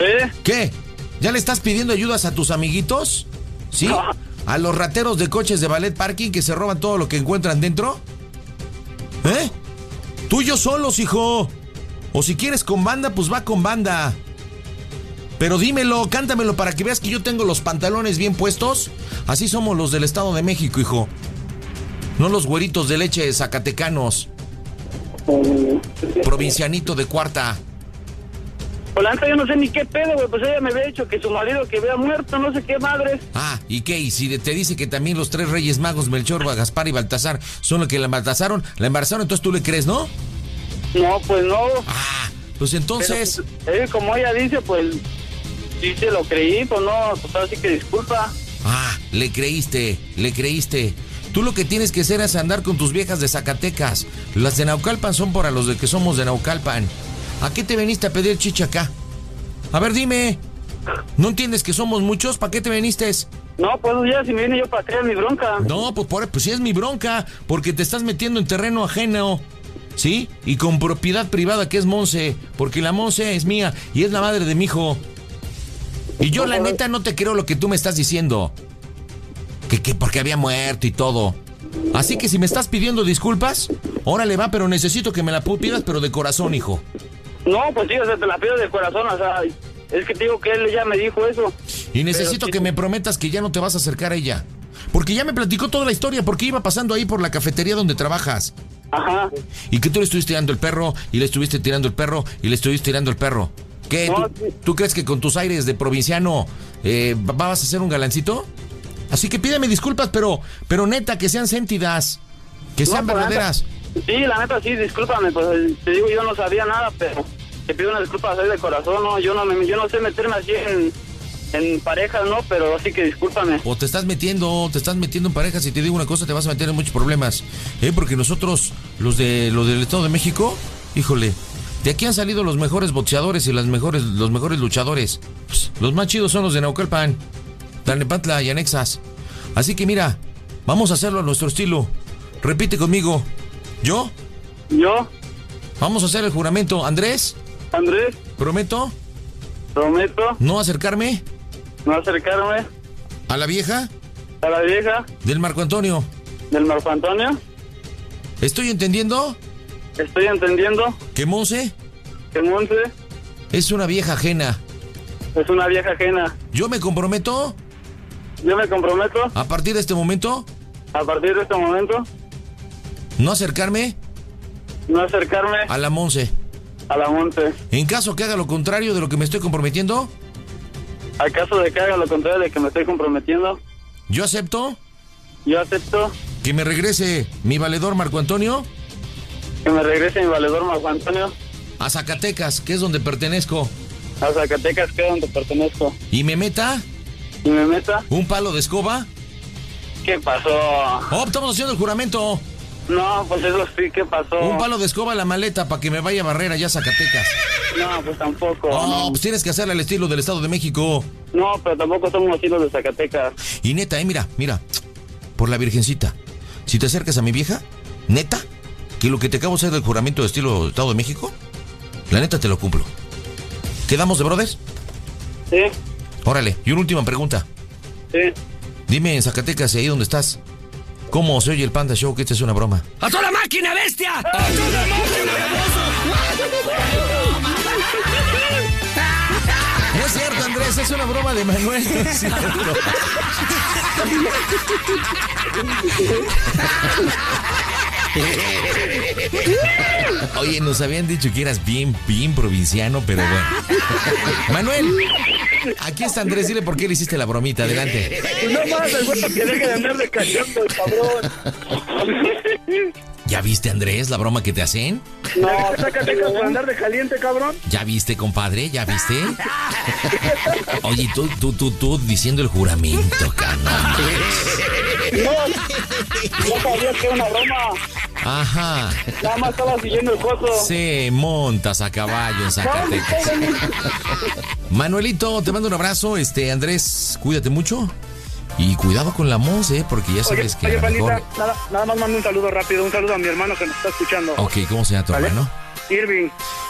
¿Eh? ¿Qué? ¿Ya le estás pidiendo ayudas a tus amiguitos? ¿Sí? ¿A los rateros de coches de ballet parking que se roban todo lo que encuentran dentro? ¿Eh? Tuyos solos, hijo. O si quieres con banda, pues va con banda. Pero dímelo, cántamelo para que veas que yo tengo los pantalones bien puestos. Así somos los del Estado de México, hijo. No los güeritos de leche zacatecanos. Provincianito de cuarta. La neta yo no sé ni qué pedo, güey. Pues ella me había dicho que su marido que había muerto, no sé qué madre. Ah, ¿y qué? ¿Y si te dice que también los tres reyes magos, Melchor, Gaspar y Baltasar, son los que la embarazaron? ¿La embarazaron? Entonces tú le crees, ¿no? No, pues no. Ah, pues entonces... Pero, pues, eh, como ella dice, pues sí se lo creí, pues no, pues así que disculpa. Ah, le creíste, le creíste. Tú lo que tienes que hacer es andar con tus viejas de Zacatecas. Las de Naucalpan son para los de que somos de Naucalpan. ¿A qué te veniste a pedir chicha acá? A ver, dime. ¿No entiendes que somos muchos? ¿Para qué te viniste? No, pues ya si me viene yo para acá es mi bronca. No, pues, por, pues sí es mi bronca, porque te estás metiendo en terreno ajeno. ¿Sí? Y con propiedad privada que es Monse, porque la Monse es mía y es la madre de mi hijo. Y yo la neta no te creo lo que tú me estás diciendo. Que, que porque había muerto y todo. Así que si me estás pidiendo disculpas, órale va, pero necesito que me la pidas, pero de corazón, hijo. No, pues sí, o sea, te la pido de corazón, o sea, es que te digo que él ya me dijo eso. Y necesito que me prometas que ya no te vas a acercar a ella. Porque ya me platicó toda la historia, porque iba pasando ahí por la cafetería donde trabajas. Ajá. Y que tú le estuviste tirando el perro, y le estuviste tirando el perro, y le estuviste tirando el perro. ¿Qué? No, ¿Tú, sí. tú crees que con tus aires de provinciano eh, vas a ser un galancito? Así que pídeme disculpas, pero, pero neta, que sean sentidas, que No, sean pues, verdaderas. neta- Sí, la neta sí, discúlpame, pues te digo, yo no sabía nada, pero te pido una disculpa de corazón, no, yo no, me, yo no sé meterme así en, en parejas, ¿no? Pero así que discúlpame. O te estás metiendo, te estás metiendo en parejas y te digo una cosa, te vas a meter en muchos problemas. ¿eh? Porque nosotros, los de los del Estado de México, híjole, de aquí han salido los mejores boxeadores y las mejores, los mejores luchadores. Pues, los más chidos son los de Naucalpan, Tlalnepantla y Anexas. Así que mira, vamos a hacerlo a nuestro estilo. Repite conmigo. ¿Yo? ¿Yo? Vamos a hacer el juramento. Andrés, Andrés, prometo prometo no acercarme no acercarme. A la vieja a la vieja del Marco Antonio. del Marco Antonio. ¿Estoy entendiendo Estoy entendiendo. Que Monse que Monse es una vieja ajena? es una vieja ajena. Yo me comprometo Yo me comprometo a partir de este momento a partir de este momento no acercarme no acercarme a la Monse. a la Monte. En caso que haga lo contrario de lo que me estoy comprometiendo, ¿Acaso de que haga lo contrario de que me estoy comprometiendo? yo acepto Yo acepto que me regrese mi valedor Marco Antonio que me regrese mi valedor Marco Antonio a Zacatecas, que es donde pertenezco, a Zacatecas, que es donde pertenezco. y me meta Y me meta. un palo de escoba. ¿Qué pasó? Oh, estamos haciendo el juramento. No, pues eso sí, ¿qué pasó? Un palo de escoba a la maleta para que me vaya a barrer allá a Zacatecas. No, pues tampoco. Oh, no. pues tienes que hacerle al estilo del Estado de México. No, pero tampoco somos así los de Zacatecas. Y neta, eh, mira, mira, por la virgencita, si te acercas a mi vieja, neta, que lo que te acabo de hacer del juramento de estilo Estado de México, la neta te lo cumplo. ¿Quedamos de brothers? Sí, Órale, y una última pregunta. sí. Dime en Zacatecas, ahí donde estás, ¿cómo se oye el Panda Show? Que esta es una broma. ¡A toda máquina, bestia! ¡A toda No es cierto, Andrés, es una broma de Manuel. no es cierto. Oye, nos habían dicho que eras bien, bien provinciano, pero bueno. Manuel, aquí está Andrés, dile por qué le hiciste la bromita, adelante. No más, el güey, que deje de andar de el cabrón. ¿Ya viste, Andrés, la broma que te hacen? No, Zacatecas por andar de caliente, cabrón. ¿Ya viste, compadre? ¿Ya viste? Oye, tú, tú, tú, tú diciendo el juramento, carnal. No, no sabía que era una broma. Ajá. Nada más estaba siguiendo el coso. Se montas a caballo en Zacatecas. Manuelito, te mando un abrazo. Este, Andrés, cuídate mucho. Y cuidado con la Mons, ¿eh? Porque ya Oye, sabes que oye, a lo mejor... Nada, nada más mando un saludo rápido, un saludo a mi hermano que nos está escuchando. Ok, ¿cómo se llama tu ¿Vale? hermano? Irving,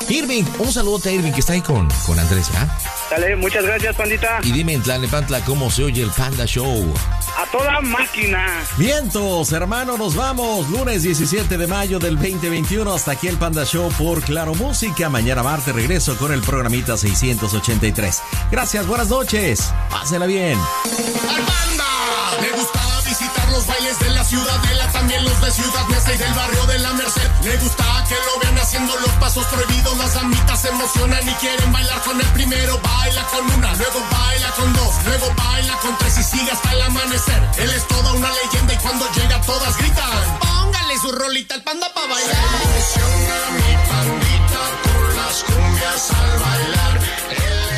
Irving, un saludote a Irving que está ahí con, con Andrés, ¿ya? dale, muchas gracias, Pandita. Y dime en Tlalnepantla cómo se oye el Panda Show. A toda máquina. Vientos, hermano, nos vamos. Lunes 17 de mayo del 2021. Hasta aquí el Panda Show por Claro Música. Mañana martes regreso con el programita 683. Gracias, buenas noches. Pásela bien. al panda visitar los bailes de la ciudadela, también los de Ciudad Neza y del barrio de la Merced. Le gusta que lo vean haciendo los pasos prohibidos, las damitas se emocionan y quieren bailar con el primero. Baila con una, luego baila con dos, luego baila con tres y sigue hasta el amanecer. Él es toda una leyenda y cuando llega todas gritan. Póngale su rolita al panda para bailar. Se emociona mi pandita con las cumbias al bailar.